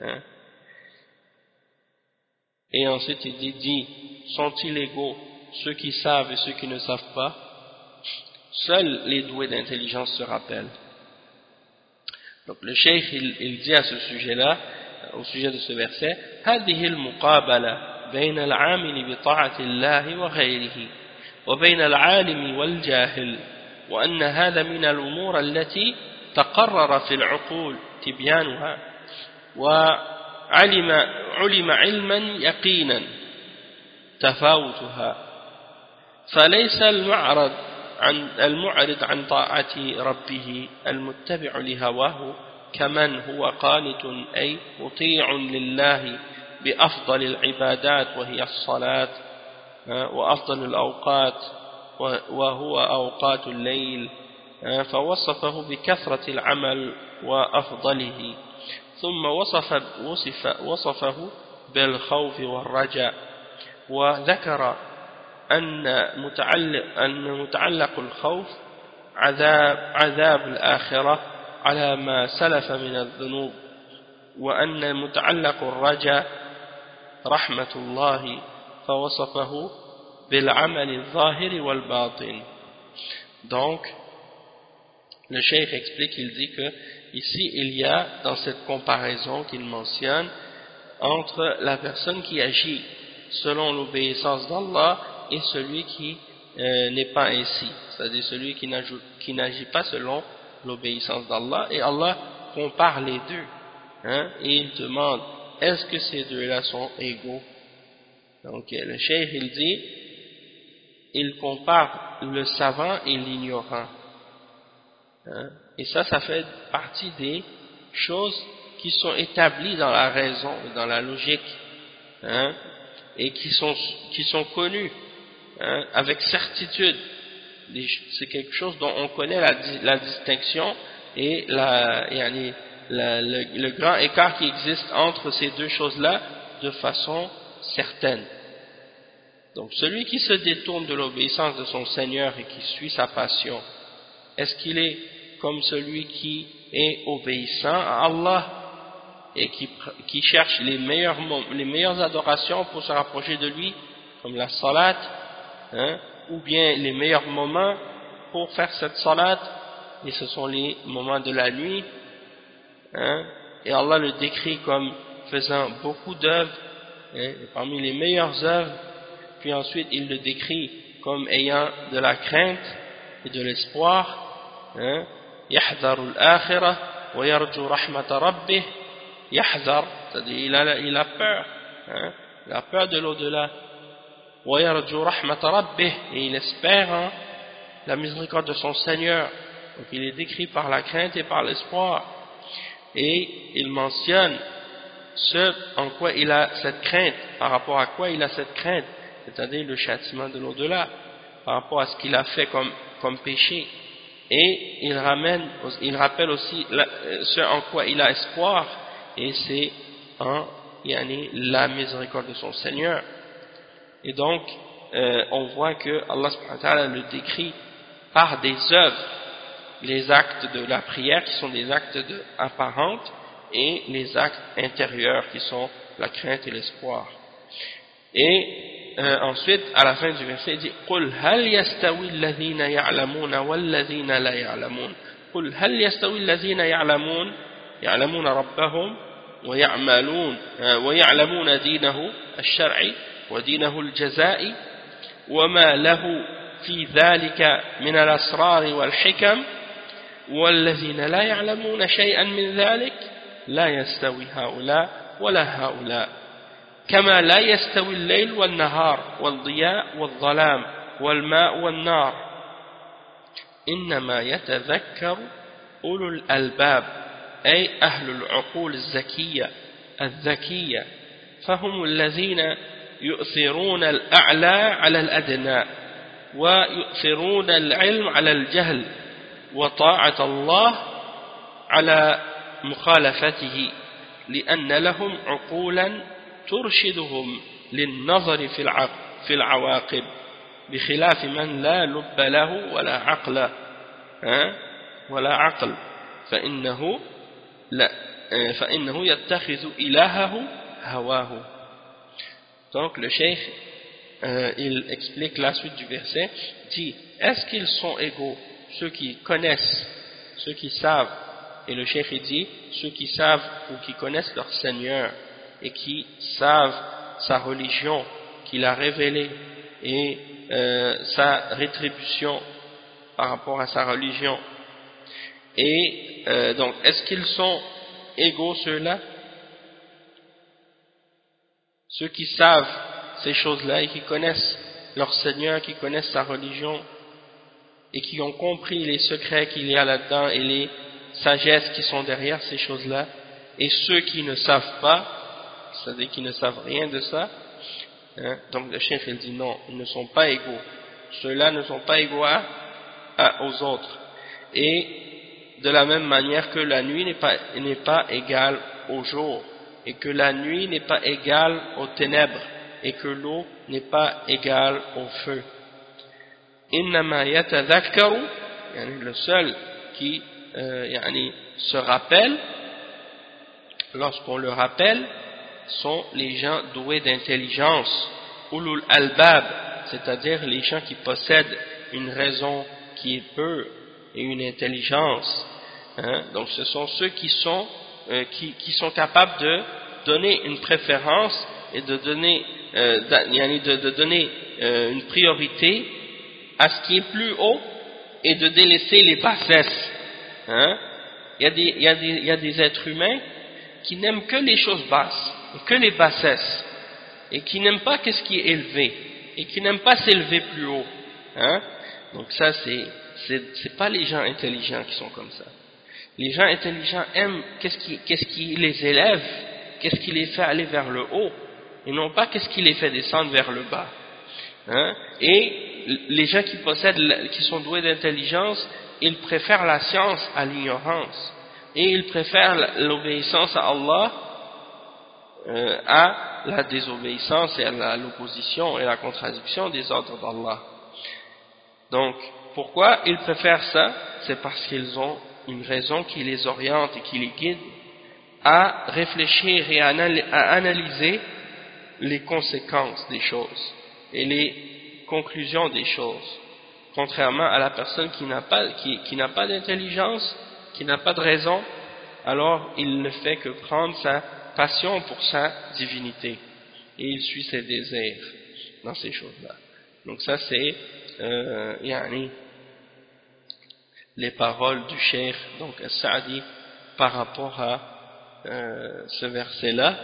[SPEAKER 1] hein? et ensuite il dit, dit sont-ils égaux ceux qui savent et ceux qui ne savent pas seuls les doués d'intelligence se rappellent donc le cheikh il, il dit à ce sujet là au sujet de ce verset هذه المقابلة بين العامل بطاعة الله وغيره وبين العالم والجاهل وأن هذا من الأمور التي تقرر في العقول تبيانها وعلم علم علما يقينا تفاوتها فليس المعرض عن المعرض عن طاعة ربه المتبع لهواه كمن هو قانت أي مطيع لله بأفضل العبادات وهي الصلاة وأفضل الأوقات وهو أوقات الليل فوصفه بكثرة العمل وأفضله. ثم وصف وصف وصفه بالخوف والرجاء وذكر أن متعلق, أن متعلق الخوف عذاب, عذاب الآخرة على ما سلف من الذنوب وأن متعلق الرجاء رحمة الله فوصفه بالعمل الظاهر والباطن donc le cheikh explique il dit que ici il y a dans cette comparaison qu'il mentionne entre la personne qui agit selon l'obéissance d'Allah et celui qui euh, n'est pas ainsi. C'est-à-dire celui qui n'agit pas selon l'obéissance d'Allah et Allah compare les deux hein, et il demande est-ce que ces deux-là sont égaux? Donc le cheikh il dit il compare le savant et l'ignorant hein, et ça ça fait partie des choses qui sont établies dans la raison dans la logique hein, et qui sont, qui sont connues hein, avec certitude c'est quelque chose dont on connaît la, distinction et le, grand écart qui existe entre ces deux choses-là de façon certaine. Donc celui qui se détourne de l'obéissance de son Seigneur et qui suit sa passion, est-ce qu'il est comme celui qui est obéissant à Allah et qui, qui cherche les meilleures, les meilleures adorations pour se rapprocher de lui, comme la salat, Hein, ou bien les meilleurs moments pour faire cette salat, et ce sont les moments de la nuit, hein. et Allah le décrit comme faisant beaucoup d'œuvres, hein, parmi les meilleures œuvres, puis ensuite il le décrit comme ayant de la crainte et de l'espoir, hein, c'est-à-dire il a, il a peur, il a peur de l'au-delà, et il espère hein, la miséricorde de son Seigneur. Donc il est décrit par la crainte et par l'espoir. Et il mentionne ce en quoi il a cette crainte par rapport à quoi il a cette crainte c'est-à-dire le châtiment de l'au-delà par rapport à ce qu'il a fait comme, comme péché. Et il ramène il rappelle aussi ce en quoi il a espoir et c'est en yani, la miséricorde de son Seigneur et donc euh, on voit que Allah le décrit par des œuvres les actes de la prière qui sont des actes de, apparentes et les actes intérieurs qui sont la crainte et l'espoir et euh, ensuite, à la fin du verset, il dit قُلْ هَلْ يَسْتَوِي الَّذِينَ يَعْلَمُونَ وَالَّذِينَ لَا يَعْلَمُونَ قُلْ هَلْ يَسْتَوِي الَّذِينَ يَعْلَمُونَ يَعْلَمُونَ رَبَّهُمْ ويعملون ويعلمون دينه الشرعي ودينه الجزائي وما له في ذلك من الأسرار والحكم والذين لا يعلمون شيئا من ذلك لا يستوي هؤلاء ولا هؤلاء كما لا يستوي الليل والنهار والضياء والظلام والماء والنار. إنما يتذكر أولو الألباب أي أهل العقول الزكية الذكية فهم الذين يؤثرون الأعلى على الأدنى ويؤثرون العلم على الجهل وطاعة الله على مخالفته لأن لهم عقولا ترشدهم للنظر في العواقب بخلاف من لا لب له ولا عقل ولا عقل. فإنه لا فإنه يتخذ إلهه هواه. Donc le cheikh euh, il explique la suite du verset dit est-ce qu'ils sont égaux ceux qui connaissent ceux qui savent et le cheikh dit ceux qui savent ou qui connaissent leur Seigneur et qui savent sa religion qu'il a révélée et euh, sa rétribution par rapport à sa religion. Et euh, donc, est-ce qu'ils sont égaux ceux-là? Ceux qui savent ces choses-là et qui connaissent leur Seigneur, qui connaissent sa religion et qui ont compris les secrets qu'il y a là-dedans et les sagesses qui sont derrière ces choses-là, et ceux qui ne savent pas, c'est-à-dire qu'ils ne savent rien de ça. Hein. Donc le chef il dit non, ils ne sont pas égaux. Ceux-là ne sont pas égaux aux autres. Et de la même manière que la nuit n'est pas, pas égale au jour, et que la nuit n'est pas égale aux ténèbres, et que l'eau n'est pas égale au feu. إنما يتذكر يعني le seul qui euh, يعني, se rappelle lorsqu'on le rappelle sont les gens doués d'intelligence, ulul albab, c'est-à-dire les gens qui possèdent une raison qui est peu et une intelligence. Hein. Donc ce sont ceux qui sont, euh, qui, sont capables de donner une préférence et de donner, euh, de, de, donner euh, une priorité à ce qui est plus haut et de délaisser les bassesses. Hein. Il, y a des, il, y a des, il y a des êtres humains qui n'aiment que les choses basses que les bassesses, et qui n'aiment pas qu'est-ce qui est élevé, et qui n'aiment pas s'élever plus haut. Hein? Donc ça, c'est c'est pas les gens intelligents qui sont comme ça. Les gens intelligents aiment qu'est-ce qui, les élève, qu'est-ce qui les fait aller vers le haut, et non pas qu'est-ce qui les fait descendre vers le bas. Hein? Et les gens qui possèdent, qui sont doués d'intelligence, ils préfèrent la science à l'ignorance, et ils préfèrent l'obéissance à Allah euh, à la désobéissance et à l'opposition et la contradiction des ordres d'Allah. Donc, pourquoi ils préfèrent ça? C'est parce qu'ils ont une raison qui les oriente et qui les guide à réfléchir et à analyser les conséquences des choses et les conclusions des choses. Contrairement à la personne qui n'a pas, qui, qui pas d'intelligence, qui n'a pas de raison, alors il ne fait que prendre sa passion pour sa divinité et il suit ses désirs dans ces choses-là. Donc ça c'est euh, les paroles du cheikh donc Sa'di par rapport à euh, ce verset-là.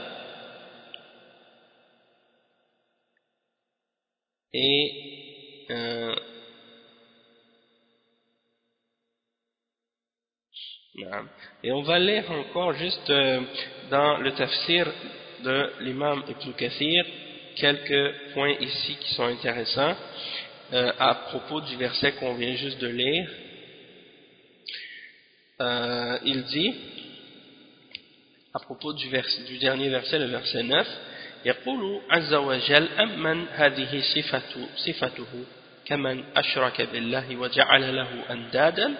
[SPEAKER 1] Et euh, et on va lire encore juste euh, dans le tafsir de l'imam Ibn Kathir quelques points ici qui sont intéressants à propos du verset qu'on vient juste de lire. Euh, il dit, à propos du, du dernier verset, le verset 9, يقول عز وجل أمن هذه صفته, كمن أشرك بالله وجعل له أندادا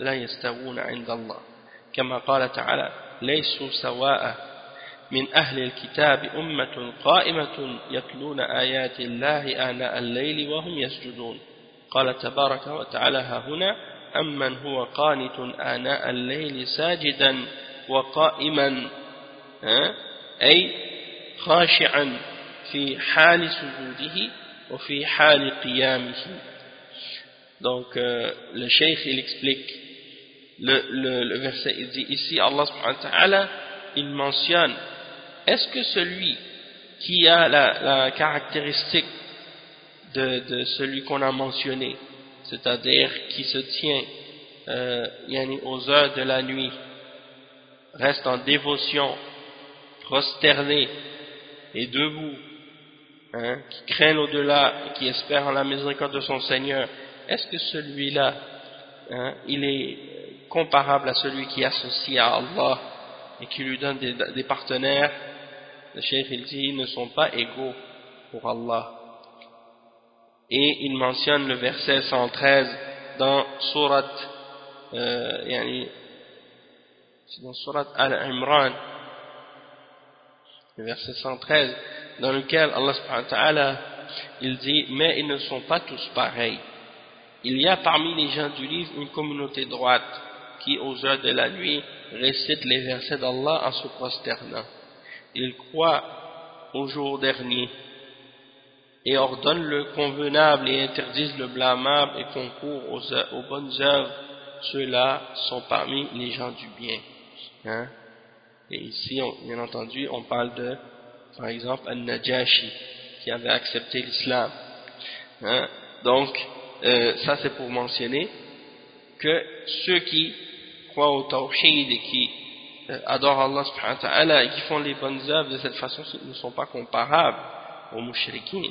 [SPEAKER 1] لا يستوون عند الله كما قال تعالى ليسوا سواء من أهل الكتاب أمة قائمة يتلون آيات الله آناء الليل وهم يسجدون قال تبارك وتعالى هنا أمن هو قانت آناء الليل ساجدا وقائما أي خاشعا في حال سجوده وفي حال قيامه donc euh, le cheikh il explique le, le, le verset il dit ici Allah subhanahu wa ta'ala il mentionne est-ce que celui qui a la, la caractéristique de, de celui qu'on a mentionné, c'est-à-dire qui se tient euh, aux heures de la nuit, reste en dévotion, prosterné et debout, hein, qui craint l'au-delà et qui espère en la miséricorde de son Seigneur, est-ce que celui-là, hein, il est comparable à celui qui associe à Allah et qui lui donne des, des partenaires? Le cheikh il dit ils ne sont pas égaux pour Allah et il mentionne le verset 113 dans surat euh, dans surat Al-Imran le verset 113 dans lequel Allah subhanahu wa ta'ala il dit mais ils ne sont pas tous pareils. Il y a parmi les gens du livre une communauté droite qui aux heures de la nuit récite les versets d'Allah en se prosternant. Ils croient au jour dernier et ordonnent le convenable et interdisent le blâmable et concourent aux, bonnes œuvres, ceux-là sont parmi les gens du bien. Hein. Et ici, bien entendu, on parle de, par exemple, Al-Najashi, qui avait accepté l'islam. Hein. Donc, euh, ça c'est pour mentionner que ceux qui croient au tawhid et qui euh, adorent Allah subhanahu wa et qui font les bonnes œuvres de cette façon ne sont pas comparables aux mushrikin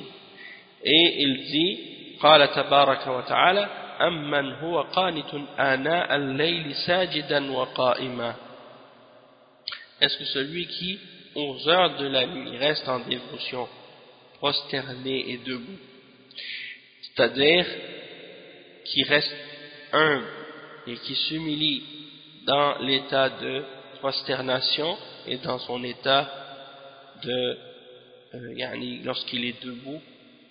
[SPEAKER 1] Et il dit, قال تبارك وتعالى أمن هو قانت آناء الليل ساجدا وقائما Est-ce que celui qui, aux heures de la nuit, reste en dévotion, prosterné et debout, c'est-à-dire qui reste humble et qui s'humilie dans l'état de prosternation et dans son état de euh, lorsqu'il est debout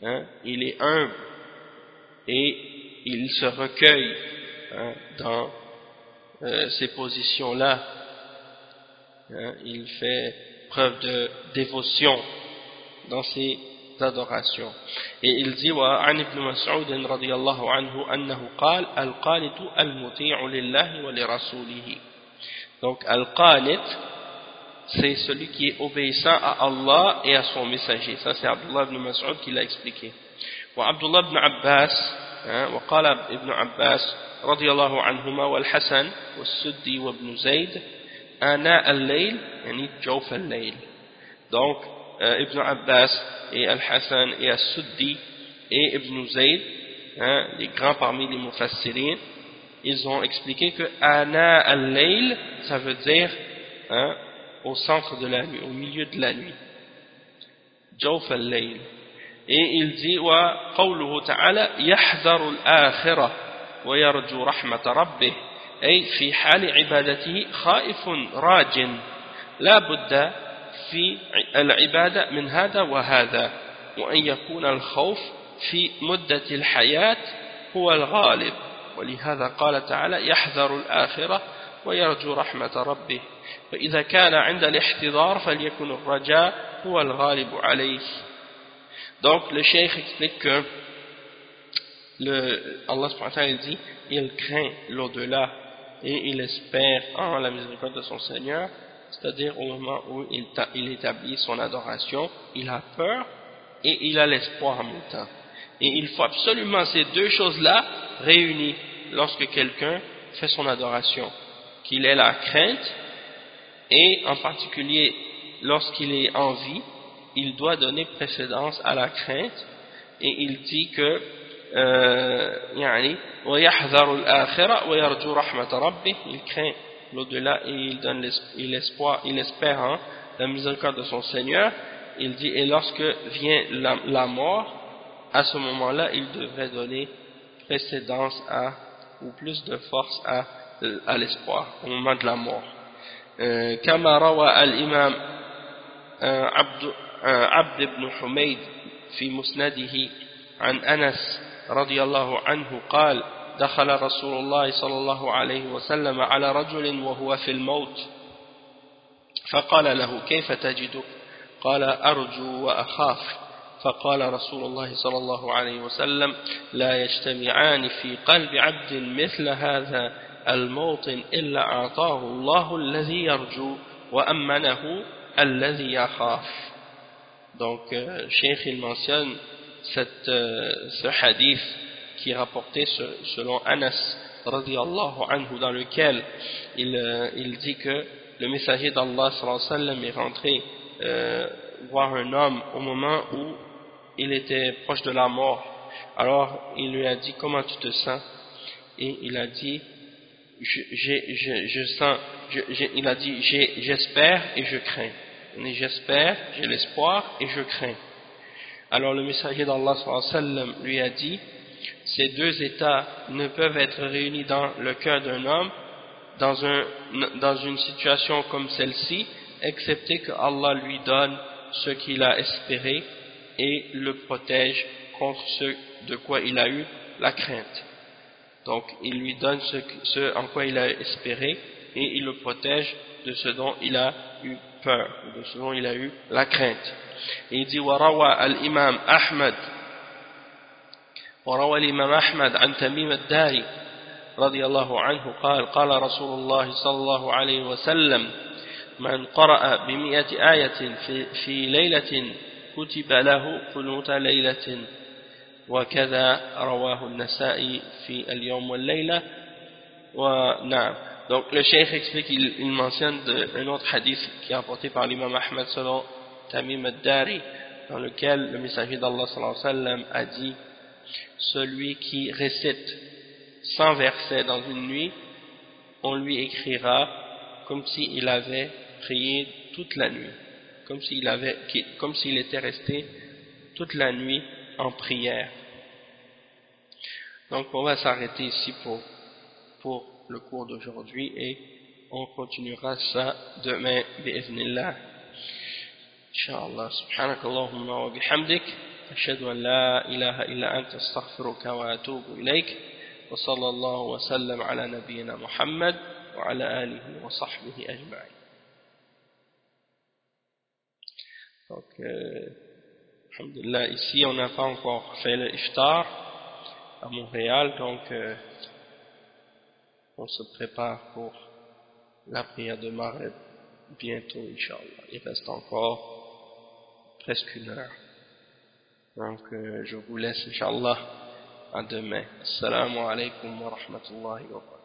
[SPEAKER 1] hein, il est humble et il se recueille hein, dans euh, ces positions là hein, il fait preuve de dévotion dans ses adorations et il dit وعن ابن مسعود رضي الله عنه أنه قال القانت المطيع لله ولرسوله donc, Al-Qanit, c'est celui qui est obéissant à Allah et à son messager. Ça, c'est Abdullah ibn Mas'ud qui l'a expliqué. وعبد الله بن عباس وقال ابن عباس رضي الله عنهما والحسن والسدي وابن زيد آناء الليل يعني جوف الليل donc euh, Ibn Abbas et Al-Hassan et Al-Suddi et Ibn Zayd hein, les grands parmi les mufassirin ils ont expliqué que ana al-layl, ça veut dire hein, au centre de la nuit, au milieu de la nuit. Jawf al-layl. Et il dit wa qawluhu ta'ala yahdharu al-akhirah wa yarju rahmat rabbih. أي في حال عبادته خائف راج لا بد في العبادة من هذا وهذا وأن يكون الخوف في مدة الحياة هو الغالب ولهذا قال تعالى يحذر الآخرة ويرجو رحمة ربه فإذا كان عند الاحتضار فليكن الرجاء هو الغالب عليه donc le cheikh explique que le, Allah subhanahu wa ta'ala dit il craint l'au-delà et il espère en la miséricorde de son Seigneur, c'est-à-dire au moment où il, établit son adoration, il a peur et il a l'espoir en même temps. Et il faut absolument ces deux choses-là réunies lorsque quelqu'un fait son adoration, qu'il ait la crainte et en particulier lorsqu'il est en vie, il doit donner précédence à la crainte. Et il dit que euh, il craint l'au-delà et il, donne il, espoir, il espère hein, la miséricorde de son Seigneur. Il dit et lorsque vient la, la mort à ce moment-là il devrait donner précédence à ou plus de force à, à l'espoir au moment de la mort. كما روى الإمام عبد, عبد بن حميد في مسنده عن أنس رضي الله عنه قال دخل رسول الله صلى الله عليه وسلم على رجل وهو في الموت فقال له كيف تجدك قال أرجو وأخاف. فقال رسول الله صلى الله عليه وسلم لا يجتمعان في قلب عبد مثل هذا الموطن إلا أعطاه الله الذي يرجو وأمنه الذي يخاف donc euh, Cheikh il mentionne cette, euh, ce hadith qui est rapporté selon Anas radiallahu anhu dans lequel il, euh, il dit que le messager d'Allah est rentré euh, voir un homme au moment où il était proche de la mort alors il lui a dit comment tu te sens et il a dit je, je, je sens il a dit j'espère et je crains. J'espère j'ai l'espoir et je crains. Alors le messager d'Allah lui a dit ces deux états ne peuvent être réunis dans le cœur d'un homme dans une situation comme celle-ci excepté que Allah lui donne ce qu'il a espéré et le protège contre ce de quoi il a eu la crainte donc il lui donne ce, ce en quoi il a espéré et il le protège de ce dont il a eu peur de ce dont il a eu la crainte il dit وروى الإمام أحمد وروى الإمام أحمد عن تميم الداري رضي الله عنه قال قال رسول الله صلى الله عليه وسلم من قرأ بمئة آية في, في ليلة كتب له قنوت ليلة وكذا رواه النسائي في اليوم والليلة ونعم donc le cheikh explique il, il mentionne de, un autre hadith qui est apporté par l'imam Ahmed selon Tamim al-Dari, dans lequel le messager d'Allah a dit celui qui récite 100 versets dans une nuit, on lui écrira comme s'il avait prié toute la nuit, comme s'il avait, comme s'il était resté toute la nuit en prière. donc on va s'arrêter ici pour, le cours d'aujourd'hui et on continuera ça demain, bi'idhnillah. Inch'Allah, subhanakallahumma wa bihamdik, ashadu an ilaha illa anta astaghfiruka wa atubu ilayk, wa sallallahu wa ala nabiyyina Muhammad wa ala alihi wa sahbihi ajma'in. Donc, euh, alhamdulillah, ici on n'a pas encore fait le à Montréal, donc euh, on se prépare pour la prière de Maghreb bientôt, Inch'Allah. Il reste encore presque une heure. Donc, euh, je vous laisse, Inch'Allah, à demain. Assalamu alaikum wa rahmatullahi wa barakatuh.